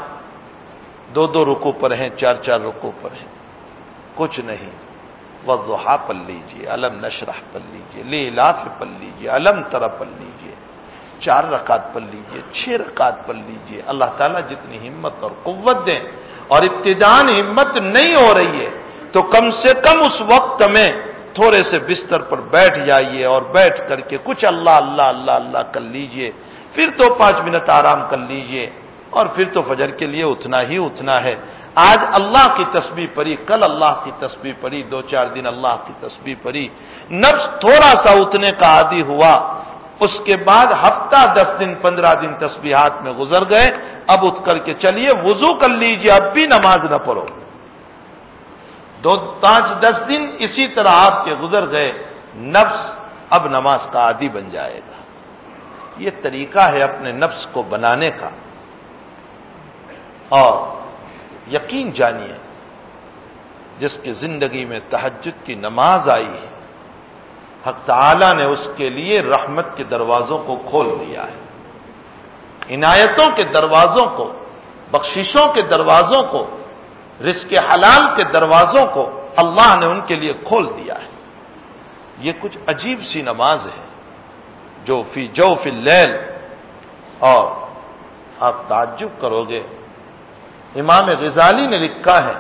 دو دو رکو پر ہیں، چار چار رکو پر ہیں۔ کچھ نہیں۔ وضحا پل لیجیے علم نشرح پل لیجیے لیلاف پل لیجیے علم ترا پل لیجیے چار رکعت پل لیجیے چھ رکعت پل لیجیے اللہ تعالیٰ جتنی ہمت اور قوت دیں اور ابتدان ہمت نہیں ہو رہی ہے، تو کم سے کم اس وقت میں تھوڑے سے بستر پر بیٹھ جائیے اور بیٹھ کر کے کچھ اللہ اللہ اللہ اللہ کر لیجیے پھر تو پانچ منٹ آرام کر لیجیے اور پھر تو فجر کے لیے اتنا ہی اتنا ہے۔ آج اللہ کی تسبیح پڑی کل اللہ کی تسبیح پڑی دو چار دن اللہ کی تسبیح پڑی نفس تھوڑا سا اتنے کا عادی ہوا۔ اس کے بعد ہفتہ دس دن پندرہ دن تسبیحات میں گزر گئے، اب اٹھ کر کے چلیے، وضو کر لیجیے اب بھی نماز نہ پڑھو۔ دو پانچ دس دن اسی طرح آپ کے گزر گئے، نفس اب نماز کا عادی بن جائے گا۔ یہ طریقہ ہے اپنے نفس کو بنانے کا۔ اور یقین جانیے، جس کی زندگی میں تحجد کی نماز آئی ہے حق تعالی نے اس کے لیے رحمت کے دروازوں کو کھول دیا ہے۔ عنایتوں کے دروازوں کو، بخششوں کے دروازوں کو، رزق حلال کے دروازوں کو اللہ نے ان کے لیے کھول دیا ہے۔ یہ کچھ عجیب سی نماز ہے جو فی جو فی لیل اور آپ تعجب کرو گے۔ امام غزالی نے لکھا ہے،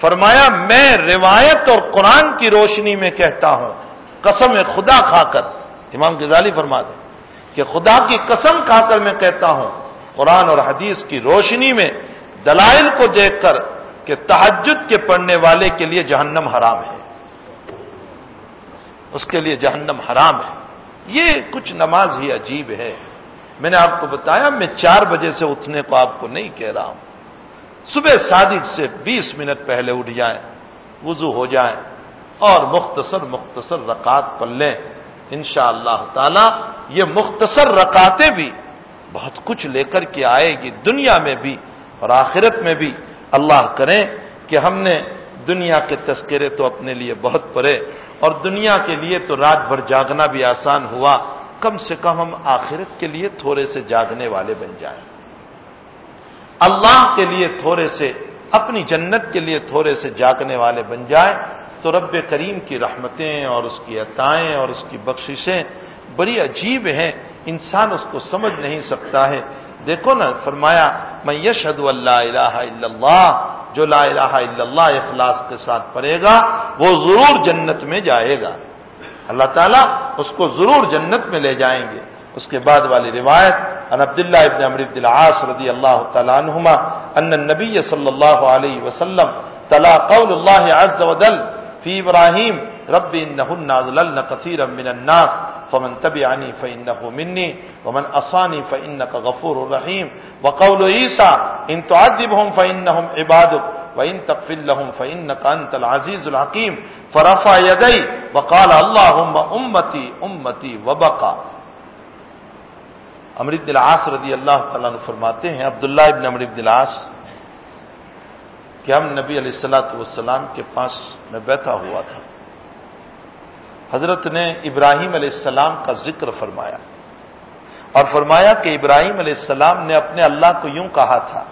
فرمایا، میں روایت اور قرآن کی روشنی میں کہتا ہوں قسم خدا کھا کر۔ امام غزالی فرما دے کہ خدا کی قسم کھا کر میں کہتا ہوں، قرآن اور حدیث کی روشنی میں دلائل کو دیکھ کر کہ تحجد کے پڑھنے والے کے لیے جہنم حرام ہے۔ اس کے لیے جہنم حرام ہے۔ یہ کچھ نماز ہی عجیب ہے۔ میں نے آپ کو بتایا، میں چار بجے سے اٹھنے کو آپ کو نہیں کہہ رہا ہوں۔ صبح صادق سے بیس منٹ پہلے اٹھ جائیں، وضو ہو جائیں۔ اور مختصر مختصر رکعت پڑھ لیں۔ ان شاء اللہ تعالی یہ مختصر رکعتیں بھی بہت کچھ لے کر کے آئے گی دنیا میں بھی اور آخرت میں بھی۔ اللہ کریں کہ ہم نے دنیا کے تذکرے تو اپنے لیے بہت پڑے اور دنیا کے لیے تو رات بھر جاگنا بھی آسان ہوا۔ کم سے کم ہم آخرت کے لیے تھوڑے سے جاگنے والے بن جائیں۔ اللہ کے لیے تھوڑے سے، اپنی جنت کے لیے تھوڑے سے جاگنے والے بن جائیں۔ تو رب کریم کی رحمتیں اور اس کی عطائیں اور اس کی بخششیں بڑی عجیب ہیں، انسان اس کو سمجھ نہیں سکتا ہے۔ دیکھو نا، فرمایا میں یشد اللہ الہ الا اللہ جو لا الہ الا اللہ اخلاص کے ساتھ پڑھے گا، وہ ضرور جنت میں جائے گا۔ اللہ تعالیٰ اس کو ضرور جنت میں لے جائیں گے۔ اس کے بعد والی روایت ان عبداللہ ابن عمر عبد العاص رضی اللہ تعالیٰ عنہما ان النبی صلی اللہ علیہ وسلم تلا قول اللہ عز ودل فی ابراہیم، رب انہن اضللن کثیرا من الناس، فمن تبعنی فانه منی، ومن اصانی فانك غفور رحیم. وقول عیسی، ان تعذبهم فانهم عبادك وان تغفر لهم فانك انت العزيز الحكيم فرفع يدي وقال اللهم امتي امتي وبقى امر بن العاص رضی اللہ تعالیٰ عنہ فرماتے ہیں، عبداللہ ابن امر بن العاص کہ ہم نبی علیہ السلاۃ والسلام کے پاس میں بیٹھا ہوا تھا۔ حضرت نے ابراہیم علیہ السلام کا ذکر فرمایا اور فرمایا کہ ابراہیم علیہ السلام نے اپنے اللہ کو یوں کہا تھا،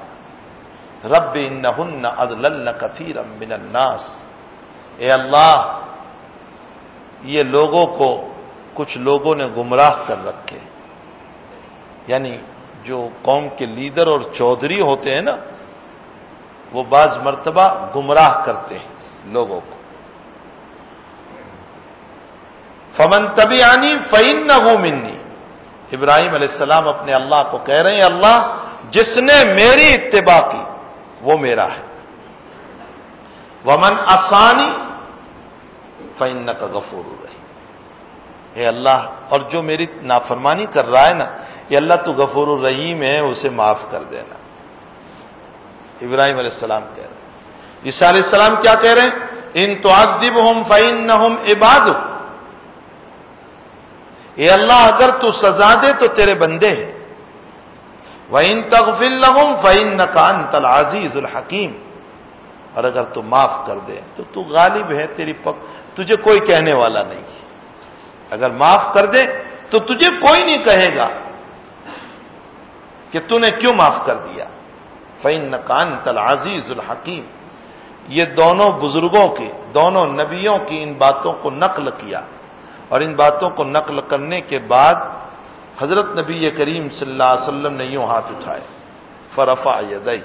رب ان ادل کثیر من الناس اے اللہ، یہ لوگوں کو کچھ لوگوں نے گمراہ کر رکھے۔ یعنی جو قوم کے لیڈر اور چودھری ہوتے ہیں نا وہ بعض مرتبہ گمراہ کرتے ہیں لوگوں کو۔ فمن تبھی آنی فعین نہ منی ابراہیم علیہ السلام اپنے اللہ کو کہہ رہے ہیں، اللہ، جس نے میری اتباع کی، وہ میرا ہے۔ ومن آسانی فعن کا غفور رہی اے اللہ، اور جو میری نافرمانی کر رہا ہے نا یہ اللہ تو غفور الرحیم ہے، اسے معاف کر دینا۔ ابراہیم علیہ السلام کہہ رہے ہیں۔ عیسیٰ علیہ السلام کیا کہہ رہے ہیں؟ ان تو ادب ہوں فعین نہ ہوں عباد اے اللہ، اگر تو سزا دے تو تیرے بندے ہیں۔ وہ ان تغفل لہم فعین نقان تل عزیز الحکیم اور اگر تو معاف کر دے، تو تو غالب ہے تیری پک، تجھے کوئی کہنے والا نہیں۔ اگر معاف کر دے، تو تجھے کوئی نہیں کہے گا کہ تو نے کیوں معاف کر دیا۔ فعین نقان تل عزیز الحکیم یہ دونوں بزرگوں کی دونوں نبیوں کی ان باتوں کو نقل کیا۔ اور ان باتوں کو نقل کرنے کے بعد حضرت نبی کریم صلی اللہ علیہ وسلم نے یوں ہاتھ اٹھائے فرفا یدئی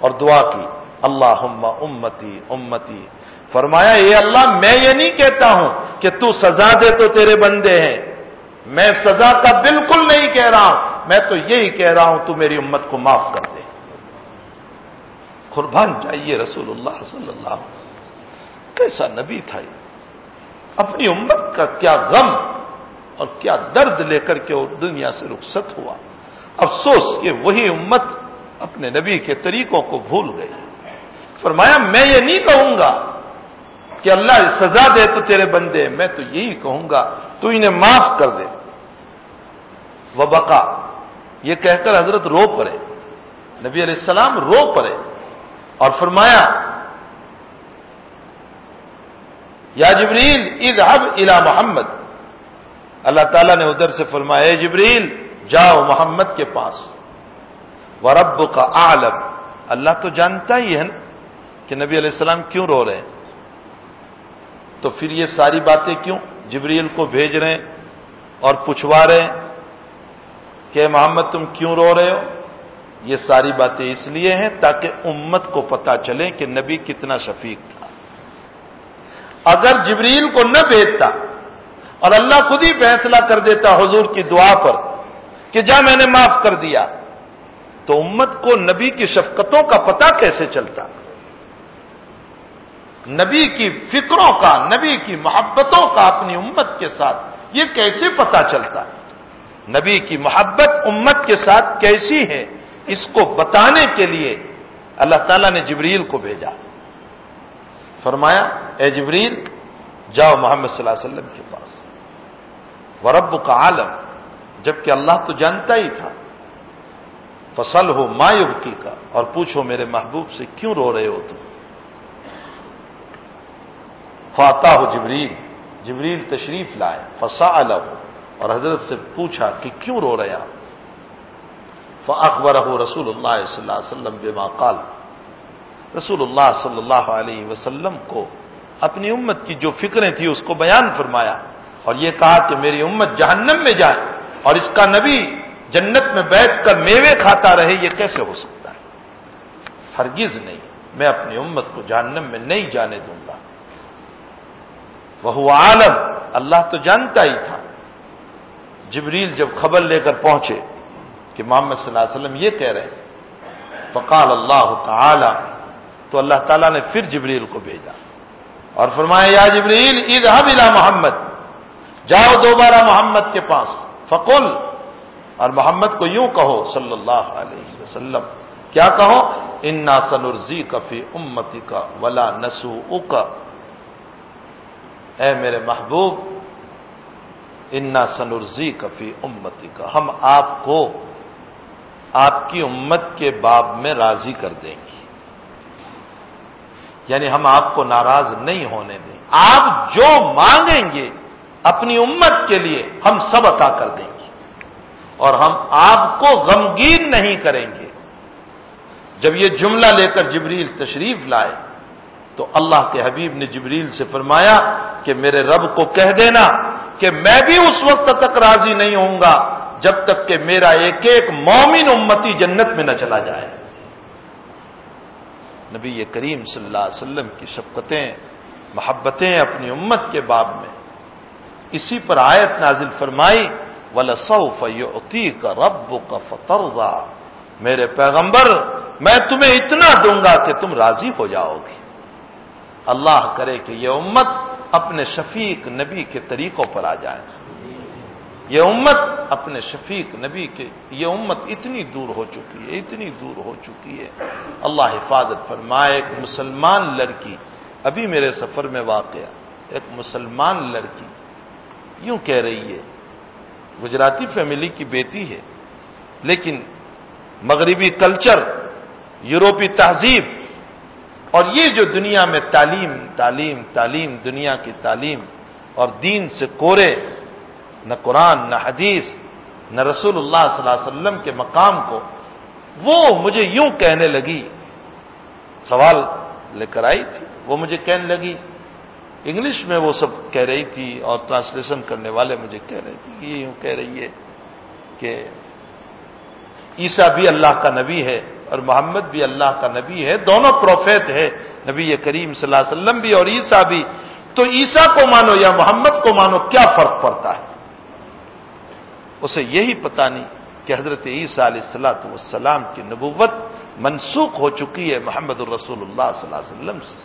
اور دعا کی اللہ امتی امتی۔ فرمایا یہ اللہ، میں یہ نہیں کہتا ہوں کہ تو سزا دے تو تیرے بندے ہیں۔ میں سزا کا بالکل نہیں کہہ رہا ہوں۔ میں تو یہی کہہ رہا ہوں، تو میری امت کو معاف کر دے۔ قربان چاہیے رسول اللہ صلی اللہ علیہ وسلم۔ کیسا نبی تھا یہ۔ اپنی امت کا کیا غم اور کیا درد لے کر کے وہ دنیا سے رخصت ہوا۔ افسوس کہ وہی امت اپنے نبی کے طریقوں کو بھول گئی۔ فرمایا، میں یہ نہیں کہوں گا کہ اللہ سزا دے تو تیرے بندے، میں تو یہی کہوں گا، تو انہیں معاف کر دے۔ وہ بقا یہ کہہ کر حضرت رو پڑے۔ نبی علیہ السلام رو پڑے اور فرمایا، یا جبریل عید اب الا محمد۔ اللہ تعالیٰ نے ادھر سے فرمایا جبریل، جاؤ محمد کے پاس۔ و رب کا عالم اللہ تو جانتا ہی ہے نا کہ نبی علیہ السلام کیوں رو رہے ہیں۔ تو پھر یہ ساری باتیں کیوں؟ جبریل کو بھیج رہے ہیں اور پوچھوا رہے ہیں۔ کہ محمد تم کیوں رو رہے ہو؟ یہ ساری باتیں اس لیے ہیں تاکہ امت کو پتا چلے کہ نبی کتنا شفیق تھا۔ اگر جبریل کو نہ بھیجتا اور اللہ خود ہی فیصلہ کر دیتا حضور کی دعا پر کہ جا میں نے معاف کر دیا، تو امت کو نبی کی شفقتوں کا پتہ کیسے چلتا؟ نبی کی فکروں کا، نبی کی محبتوں کا اپنی امت کے ساتھ یہ کیسے پتا چلتا؟ نبی کی محبت امت کے ساتھ کیسی ہے، اس کو بتانے کے لیے اللہ تعالیٰ نے جبریل کو بھیجا۔ فرمایا، اے جبریل، جاؤ محمد صلی اللہ علیہ وسلم کے پاس۔ ورب کا عالم جبکہ اللہ تو جانتا ہی تھا۔ فصل ہو مایوبتی کا اور پوچھو میرے محبوب سے، کیوں رو رہے ہو تم؟ فاتا ہو جبریل جبریل تشریف لائے فسا ہو اور حضرت سے پوچھا کہ کیوں رو رہے آپ؟ اکبر رسول اللہ صلی اللہ علیہ وسلم بے قال۔ رسول اللہ صلی اللہ علیہ وسلم کو اپنی امت کی جو فکریں تھیں اس کو بیان فرمایا اور یہ کہا کہ میری امت جہنم میں جائے اور اس کا نبی جنت میں بیٹھ کر میوے کھاتا رہے، یہ کیسے ہو سکتا ہے؟ ہرگز نہیں، میں اپنی امت کو جہنم میں نہیں جانے دوں گا۔ وہ عالم، اللہ تو جانتا ہی تھا۔ جبریل جب خبر لے کر پہنچے کہ محمد صلی اللہ علیہ وسلم یہ کہہ رہے فقال اللہ تعالی، تو اللہ تعالیٰ نے پھر جبریل کو بھیجا۔ اور فرمایا، یا جبریل عید الى محمد، جاؤ دوبارہ محمد کے پاس۔ فقل، اور محمد کو یوں کہو، صلی اللہ علیہ وسلم، کیا کہو؟ انا سنرزی کفی امتی کا ولا نسو اے میرے محبوب انا سنرزی کفی امتی کا ہم آپ کو آپ کی امت کے باب میں راضی کر دیں گے۔ یعنی ہم آپ کو ناراض نہیں ہونے دیں۔ آپ جو مانگیں گے اپنی امت کے لیے ہم سب عطا کر دیں گے۔ اور ہم آپ کو غمگین نہیں کریں گے۔ جب یہ جملہ لے کر جبریل تشریف لائے، تو اللہ کے حبیب نے جبریل سے فرمایا کہ میرے رب کو کہہ دینا کہ میں بھی اس وقت تک راضی نہیں ہوں گا جب تک کہ میرا ایک ایک مومن امتی جنت میں نہ چلا جائے۔ نبی کریم صلی اللہ علیہ وسلم کی شفقتیں، محبتیں اپنی امت کے باب میں۔ اسی پر آیت نازل فرمائی وتی کا رب کا فترا میرے پیغمبر، میں تمہیں اتنا دوں گا کہ تم راضی ہو جاؤ گی اللہ کرے کہ یہ امت اپنے شفیق نبی کے طریقوں پر آ جائے یہ امت اپنے شفیق نبی کے، یہ امت اتنی دور ہو چکی ہے، اتنی دور ہو چکی ہے۔ اللہ حفاظت فرمائے، ایک مسلمان لڑکی، ابھی میرے سفر میں واقع، ایک مسلمان لڑکی۔ یوں کہہ رہی ہے، گجراتی فیملی کی بیٹی ہے، لیکن مغربی کلچر یورپی تہذیب اور یہ جو دنیا میں تعلیم تعلیم تعلیم، دنیا کی تعلیم اور دین سے کورے، نہ قرآن، نہ حدیث، نہ رسول اللہ صلی اللہ علیہ وسلم کے مقام کو، وہ مجھے یوں کہنے لگی، سوال لے کر آئی تھی، وہ مجھے کہنے لگی۔ انگلش میں وہ سب کہہ رہی تھی اور ٹرانسلیشن کرنے والے مجھے کہہ رہی تھی یہ یوں کہہ رہی ہے کہ عیسیٰ بھی اللہ کا نبی ہے۔ اور محمد بھی اللہ کا نبی ہے، دونوں پروفیت ہے نبی کریم صلی اللہ علیہ وسلم بھی اور عیسیٰ بھی۔ تو عیسیٰ کو مانو یا محمد کو مانو، کیا فرق پڑتا ہے؟ اسے یہی پتا نہیں کہ حضرت عیسیٰ علیہ السلاۃ والسلام کی نبوت منسوخ ہو چکی ہے محمد الرسول اللہ صلی اللہ علیہ وسلم سے۔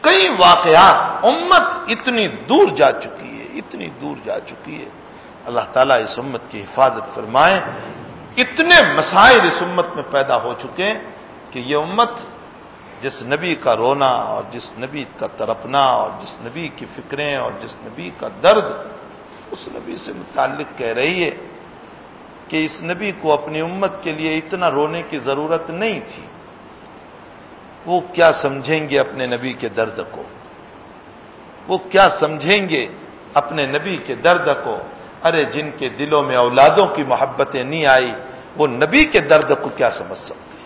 کئی واقعات، امت اتنی دور جا چکی ہے، اتنی دور جا چکی ہے۔ اللہ تعالیٰ اس امت کی حفاظت فرمائے اتنے مسائل اس امت میں پیدا ہو چکے ہیں کہ یہ امت جس نبی کا رونا اور جس نبی کا ترپنا اور جس نبی کی فکریں اور جس نبی کا درد، اس نبی سے متعلق کہہ رہی ہے کہ اس نبی کو اپنی امت کے لیے اتنا رونے کی ضرورت نہیں تھی۔ وہ کیا سمجھیں گے اپنے نبی کے درد کو؟ وہ کیا سمجھیں گے اپنے نبی کے درد کو؟ ارے جن کے دلوں میں اولادوں کی محبتیں نہیں آئی، وہ نبی کے درد کو کیا سمجھ سکتے؟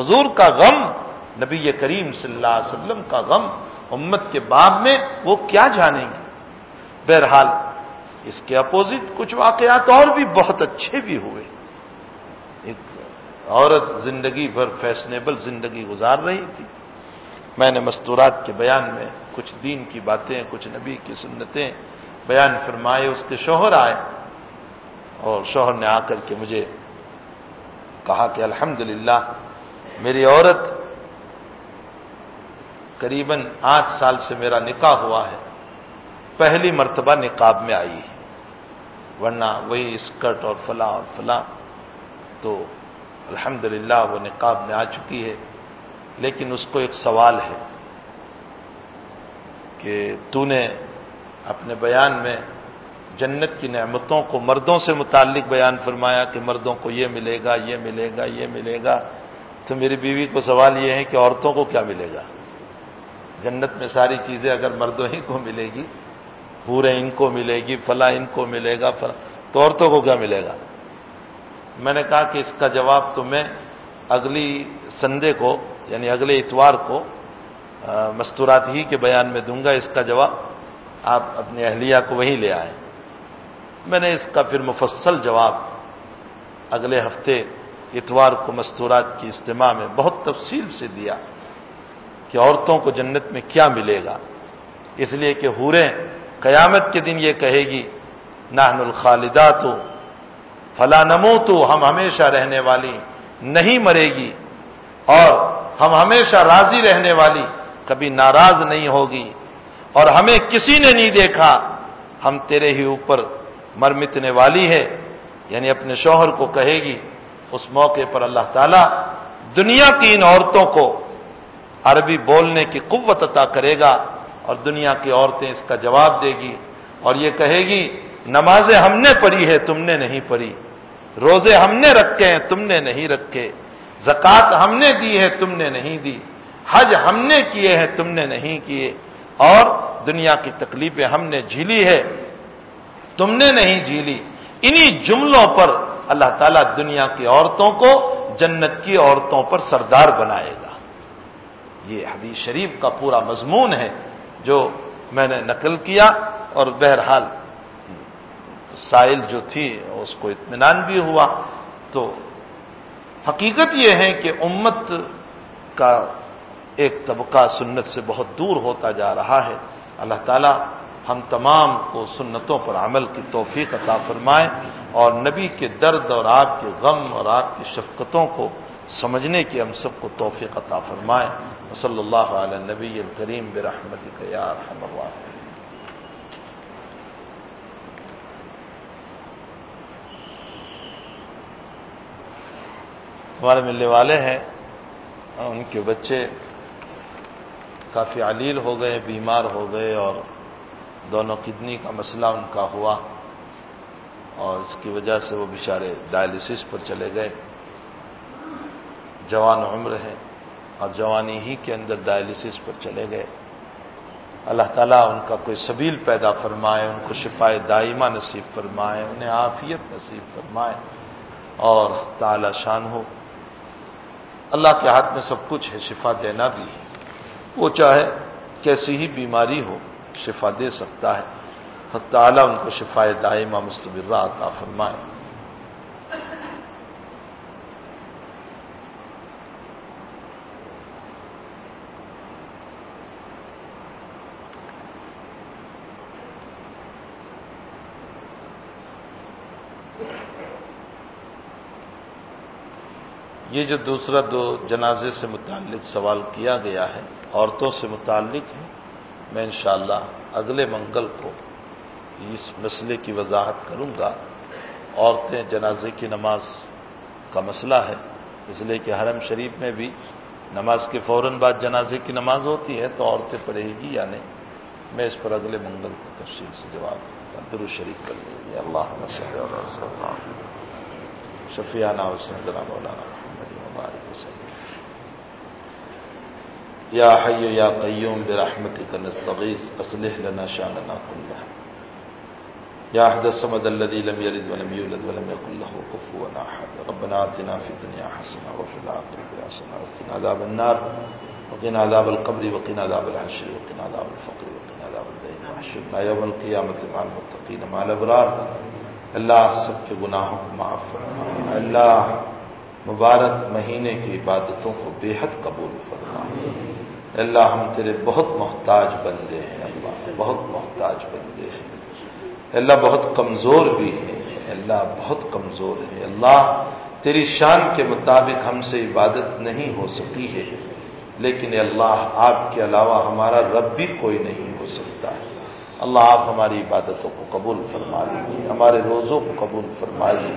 حضور کا غم، نبی کریم صلی اللہ علیہ وسلم کا غم امت کے باب میں وہ کیا جانیں گے؟ بہرحال، اس کے اپوزٹ کچھ واقعات اور بھی بہت اچھے بھی ہوئے۔ ایک عورت زندگی بھر فیشنیبل زندگی گزار رہی تھی۔ میں نے مستورات کے بیان میں کچھ دین کی باتیں، کچھ نبی کی سنتیں بیان فرمائے، اس کے شوہر آئے۔ اور شوہر نے آ کر کے مجھے کہا کہ الحمد میری عورت قریب آٹھ سال سے میرا نکاح ہوا ہے۔ پہلی مرتبہ نقاب میں آئی ورنہ وہی اسکرٹ اور فلاں اور فلاں۔ تو الحمد وہ نقاب میں آ چکی ہے۔ لیکن اس کو ایک سوال ہے کہ تو نے اپنے بیان میں جنت کی نعمتوں کو مردوں سے متعلق بیان فرمایا کہ مردوں کو یہ ملے گا، یہ ملے گا، یہ ملے گا۔ تو میری بیوی کو سوال یہ ہے کہ عورتوں کو کیا ملے گا؟ جنت میں ساری چیزیں اگر مردوں ہی کو ملے گی پورے ان کو ملے گی، فلاں ان کو ملے گا، فلاں۔ تو عورتوں کو کیا ملے گا؟ میں نے کہا کہ اس کا جواب تو میں اگلی سندے کو یعنی اگلے اتوار کو مستورات ہی کے بیان میں دوں گا۔ اس کا جواب آپ اپنی اہلیہ کو وہیں لے آئیں۔ میں نے اس کا پھر مفصل جواب اگلے ہفتے اتوار کو مستورات کی اجتماع میں بہت تفصیل سے دیا کہ عورتوں کو جنت میں کیا ملے گا۔ اس لیے کہ ہوریں قیامت کے دن یہ کہے گی نہن الخالدہ تو فلا نمو تو ہم ہمیشہ رہنے والی نہیں مرے گی اور ہم ہمیشہ راضی رہنے والی کبھی ناراض نہیں ہوگی۔ اور ہمیں کسی نے نہیں دیکھا، ہم تیرے ہی اوپر مرمتنے والی ہے یعنی اپنے شوہر کو کہے گی، اس موقع پر اللہ تعالی دنیا کی ان عورتوں کو عربی بولنے کی قوت عطا کرے گا اور دنیا کی عورتیں اس کا جواب دے گی اور یہ کہے گی، نمازیں ہم نے پڑھی ہے تم نے نہیں پڑھی۔ روزے ہم نے رکھے ہیں، تم نے نہیں رکھے۔ زکات ہم نے دی ہے، تم نے نہیں دی۔ حج ہم نے کیے ہیں، تم نے نہیں کیے۔ اور دنیا کی تکلیفیں ہم نے جھیلی ہے۔ تم نے نہیں جھیلی۔ انہی جملوں پر اللہ تعالیٰ دنیا کی عورتوں کو جنت کی عورتوں پر سردار بنائے گا۔ یہ حدیث شریف کا پورا مضمون ہے جو میں نے نقل کیا اور بہرحال سائل جو تھی اس کو اطمینان بھی ہوا۔ تو حقیقت یہ ہے کہ امت کا ایک طبقہ سنت سے بہت دور ہوتا جا رہا ہے۔ اللہ تعالیٰ ہم تمام کو سنتوں پر عمل کی توفیق عطا فرمائے اور نبی کے درد اور آپ کے غم اور آپ کی شفقتوں کو سمجھنے کی ہم سب کو توفیق عطا فرمائے۔ صلی اللہ علیہ نبی الکریم برحمت ہمارے ملنے والے ہیں ان کے بچے کافی علیل ہو گئے، بیمار ہو گئے اور دونوں کڈنی کا مسئلہ ان کا ہوا اور اس کی وجہ سے وہ بیچارے ڈائلسس پر چلے گئے۔ جوان عمر ہے اور جوانی ہی کے اندر ڈائلسس پر چلے گئے۔ اللہ تعالیٰ ان کا کوئی سبیل پیدا فرمائے، ان کو شفا دائمہ نصیب فرمائے، انہیں عافیت نصیب فرمائے اور تعالی شان ہو۔ اللہ کے ہاتھ میں سب کچھ ہے، شفا دینا بھی ہے۔ وہ چاہے کیسی ہی بیماری ہو، شفا دے سکتا ہے۔ تعالیٰ ان کو شفا دائمہ مستبرہ عطا فرمائے۔ یہ جو دوسرا دو جنازے سے متعلق سوال کیا گیا ہے، عورتوں سے متعلق ہے، میں انشاءاللہ اگلے منگل کو اس مسئلے کی وضاحت کروں گا۔ عورتیں جنازے کی نماز کا مسئلہ ہے، اس لیے کہ حرم شریف میں بھی نماز کے فوراً بعد جنازے کی نماز ہوتی ہے، تو عورتیں پڑھے گی یا نہیں؟ میں اس پر اگلے منگل کو تفصیل سے جواب درو شریف کر دوں گی اللہ شفیانہ وسلم مولانا یا حی یا قیوم برحمتک نستغیث أصلح لنا شأننا كله. یا أحد الصمد الذي لم يلد ولم يولد ولم يكن له كفوا أحد. ربنا آتنا في الدنيا حسنة وفي الآخرة حسنة وقنا عذاب النار. وقنا عذاب القبر وقنا عذاب الحشر وقنا عذاب الفقر وقنا عذاب الدين. واحشرنا يوم القيامة مع المتقين مع الأبرار. اللہ سب کے گناہوں کو معاف فرما۔ اللہ مبارک مہینے کی عبادتوں کو بے حد قبول فرما۔ اللہ ہم تیرے بہت محتاج بندے ہیں۔ اللہ بہت محتاج بندے ہیں۔ اللہ بہت کمزور بھی ہیں۔ اللہ بہت کمزور ہے اللہ تیری شان کے مطابق ہم سے عبادت نہیں ہو سکتی ہے۔ لیکن اللہ آپ کے علاوہ ہمارا رب بھی کوئی نہیں ہو سکتا۔ ہے اللہ آپ ہماری عبادتوں کو قبول فرما لیجیے ہمارے روزوں کو قبول فرمائیے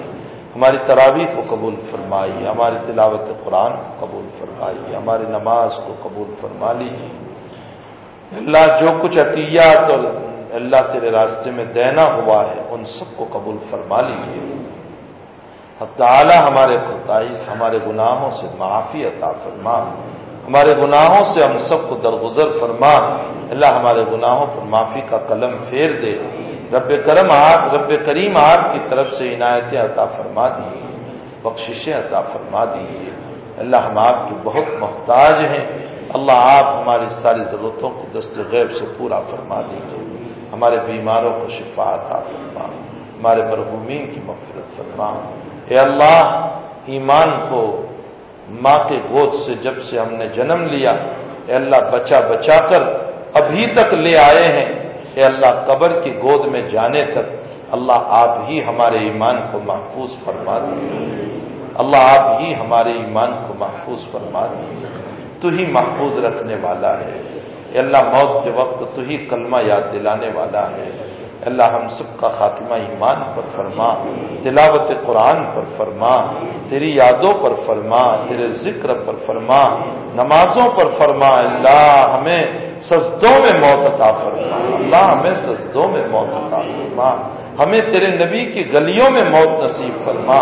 ہماری تراویح کو قبول فرمائیے ہماری تلاوت قرآن کو قبول فرمائیے ہماری نماز کو قبول فرما لیجیے اللہ جو کچھ عطیات اور اللہ تیرے راستے میں دینا ہوا ہے، ان سب کو قبول فرما لیجیے تعالی ہمارے خطائی ہمارے گناہوں سے معافی عطا فرما ہمارے گناہوں سے ہم سب کو درگزر فرما اللہ ہمارے گناہوں پر معافی کا قلم پھیر دے۔ رب کرم آپ رب کریم آپ کی طرف سے عنایتیں عطا فرما دیجیے۔ بخششیں عطا فرما دیجیے۔ اللہ ہم آپ کی بہت محتاج ہیں۔ اللہ آپ ہماری ساری ضرورتوں کو دست غیب سے پورا فرما دیجیے۔ ہمارے بیماروں کو شفا عطا فرما۔ ہمارے مرحومین کی مغفرت فرما۔ اے اللہ، ایمان کو ماں کے گود سے جب سے ہم نے جنم لیا، اے اللہ بچا بچا کر ابھی تک لے آئے ہیں۔ اے اللہ قبر کی گود میں جانے تک اللہ آپ ہی ہمارے ایمان کو محفوظ فرما دیجیے اللہ آپ ہی ہمارے ایمان کو محفوظ فرما دیجیے تو ہی محفوظ رکھنے والا ہے۔ اے اللہ موت کے وقت تو ہی کلمہ یاد دلانے والا ہے۔ اللہ ہم سب کا خاتمہ ایمان پر فرما، تلاوت قرآن پر فرما، تیری یادوں پر فرما، تیرے ذکر پر فرما، نمازوں پر فرما، اللہ ہمیں سجدوں میں موت عطا فرما، اللہ ہمیں سجدوں میں موت عطا فرما، ہمیں تیرے نبی کی گلیوں میں موت نصیب فرما،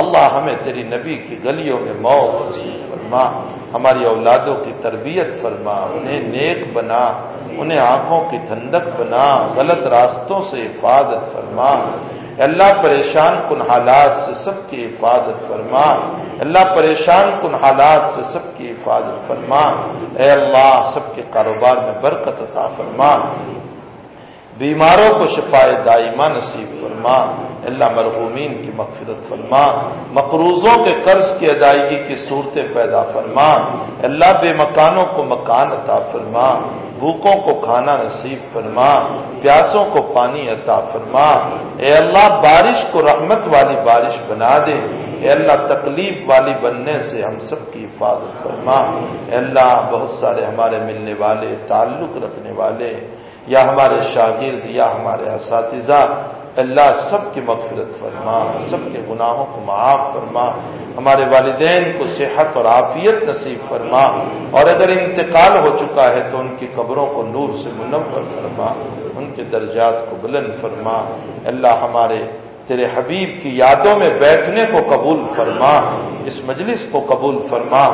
اللہ ہمیں تیری نبی کی گلیوں میں موت نصیب فرما، ہماری اولادوں کی تربیت فرما، انہیں نیک بنا انہیں آنکھوں کی ٹھنڈک بنا، غلط راستوں سے حفاظت فرما۔ اللہ، پریشان کن حالات سے سب کی حفاظت فرما۔ اللہ، پریشان کن حالات سے سب کی حفاظت فرما۔ اے اللہ، سب کے کاروبار میں برکت عطا فرما۔ بیماروں کو شفا دائمہ نصیب فرما۔ اللہ، مرحومین کی مغفرت فرما۔ مقروضوں کے قرض کی ادائیگی کی صورتیں پیدا فرما۔ اللہ، بے مکانوں کو مکان عطا فرما۔ بھوکوں کو کھانا نصیب فرما، پیاسوں کو پانی عطا فرما۔ اے اللہ، بارش کو رحمت والی بارش بنا دے۔ اے اللہ، تکلیف والی بننے سے ہم سب کی حفاظت فرما۔ اے اللہ، بہت سارے ہمارے ملنے والے، تعلق رکھنے والے، یا ہمارے شاگرد، یا ہمارے اساتذہ اللہ سب کی مغفرت فرما، سب کے گناہوں کو معاف فرما، ہمارے والدین کو صحت اور عافیت نصیب فرما، اور اگر انتقال ہو چکا ہے تو ان کی قبروں کو نور سے منور فرما، ان کے درجات کو بلند فرما۔ اللہ ہمارے تیرے حبیب کی یادوں میں بیٹھنے کو قبول فرما، اس مجلس کو قبول فرما،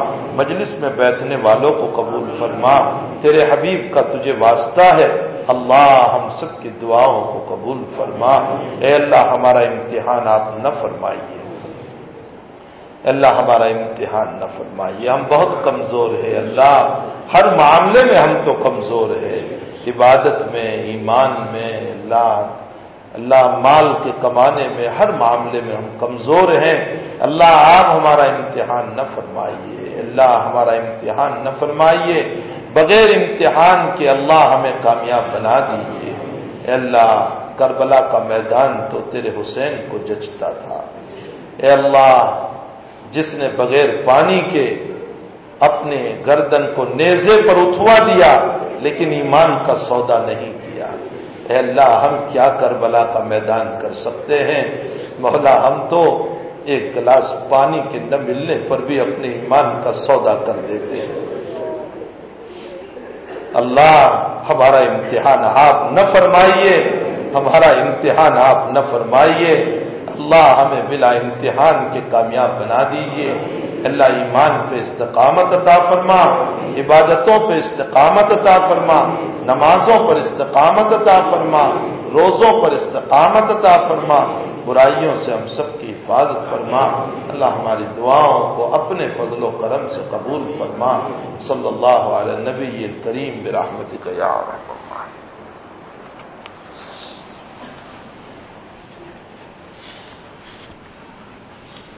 مجلس میں بیٹھنے والوں کو قبول فرما۔ تیرے حبیب کا تجھے واسطہ ہے اللہ ہم سب کی دعاؤں کو قبول فرما۔ اے اللہ ہمارا امتحان آپ نہ فرمائیے۔ اللہ ہمارا امتحان نہ فرمائیے۔ ہم بہت کمزور ہے اللہ، ہر معاملے میں ہم تو کمزور ہے عبادت میں، ایمان میں اللہ اللہ مال کے کمانے میں، ہر معاملے میں ہم کمزور ہیں۔ اللہ، آپ ہمارا امتحان نہ فرمائیے۔ اللہ، ہمارا امتحان نہ فرمائیے۔ بغیر امتحان کے اللہ ہمیں کامیاب بنا دیجیے اے اللہ، کربلا کا میدان تو تیرے حسین کو جچتا تھا۔ اے اللہ، جس نے بغیر پانی کے اپنے گردن کو نیزے پر اتوا دیا، لیکن ایمان کا سودا نہیں کیا۔ اے اللہ، ہم کیا کربلا کا میدان کر سکتے ہیں؟ مولا، ہم تو ایک گلاس پانی کے نہ ملنے پر بھی اپنے ایمان کا سودا کر دیتے ہیں۔ اللہ ہمارا امتحان آپ نہ فرمائیے، ہمارا امتحان آپ نہ فرمائیے۔ اللہ ہمیں بلا امتحان کے کامیاب بنا دیجیے۔ اللہ ایمان پہ استقامت عطا فرما، عبادتوں پہ استقامت عطا فرما، نمازوں پر استقامت عطا فرما، روزوں پر استقامت عطا فرما۔ برائیوں سے ہم سب کی حفاظت فرما۔ اللہ ہماری دعاؤں کو اپنے فضل و کرم سے قبول فرما۔ صلی اللہ علیہ نبی کریم برحمت کا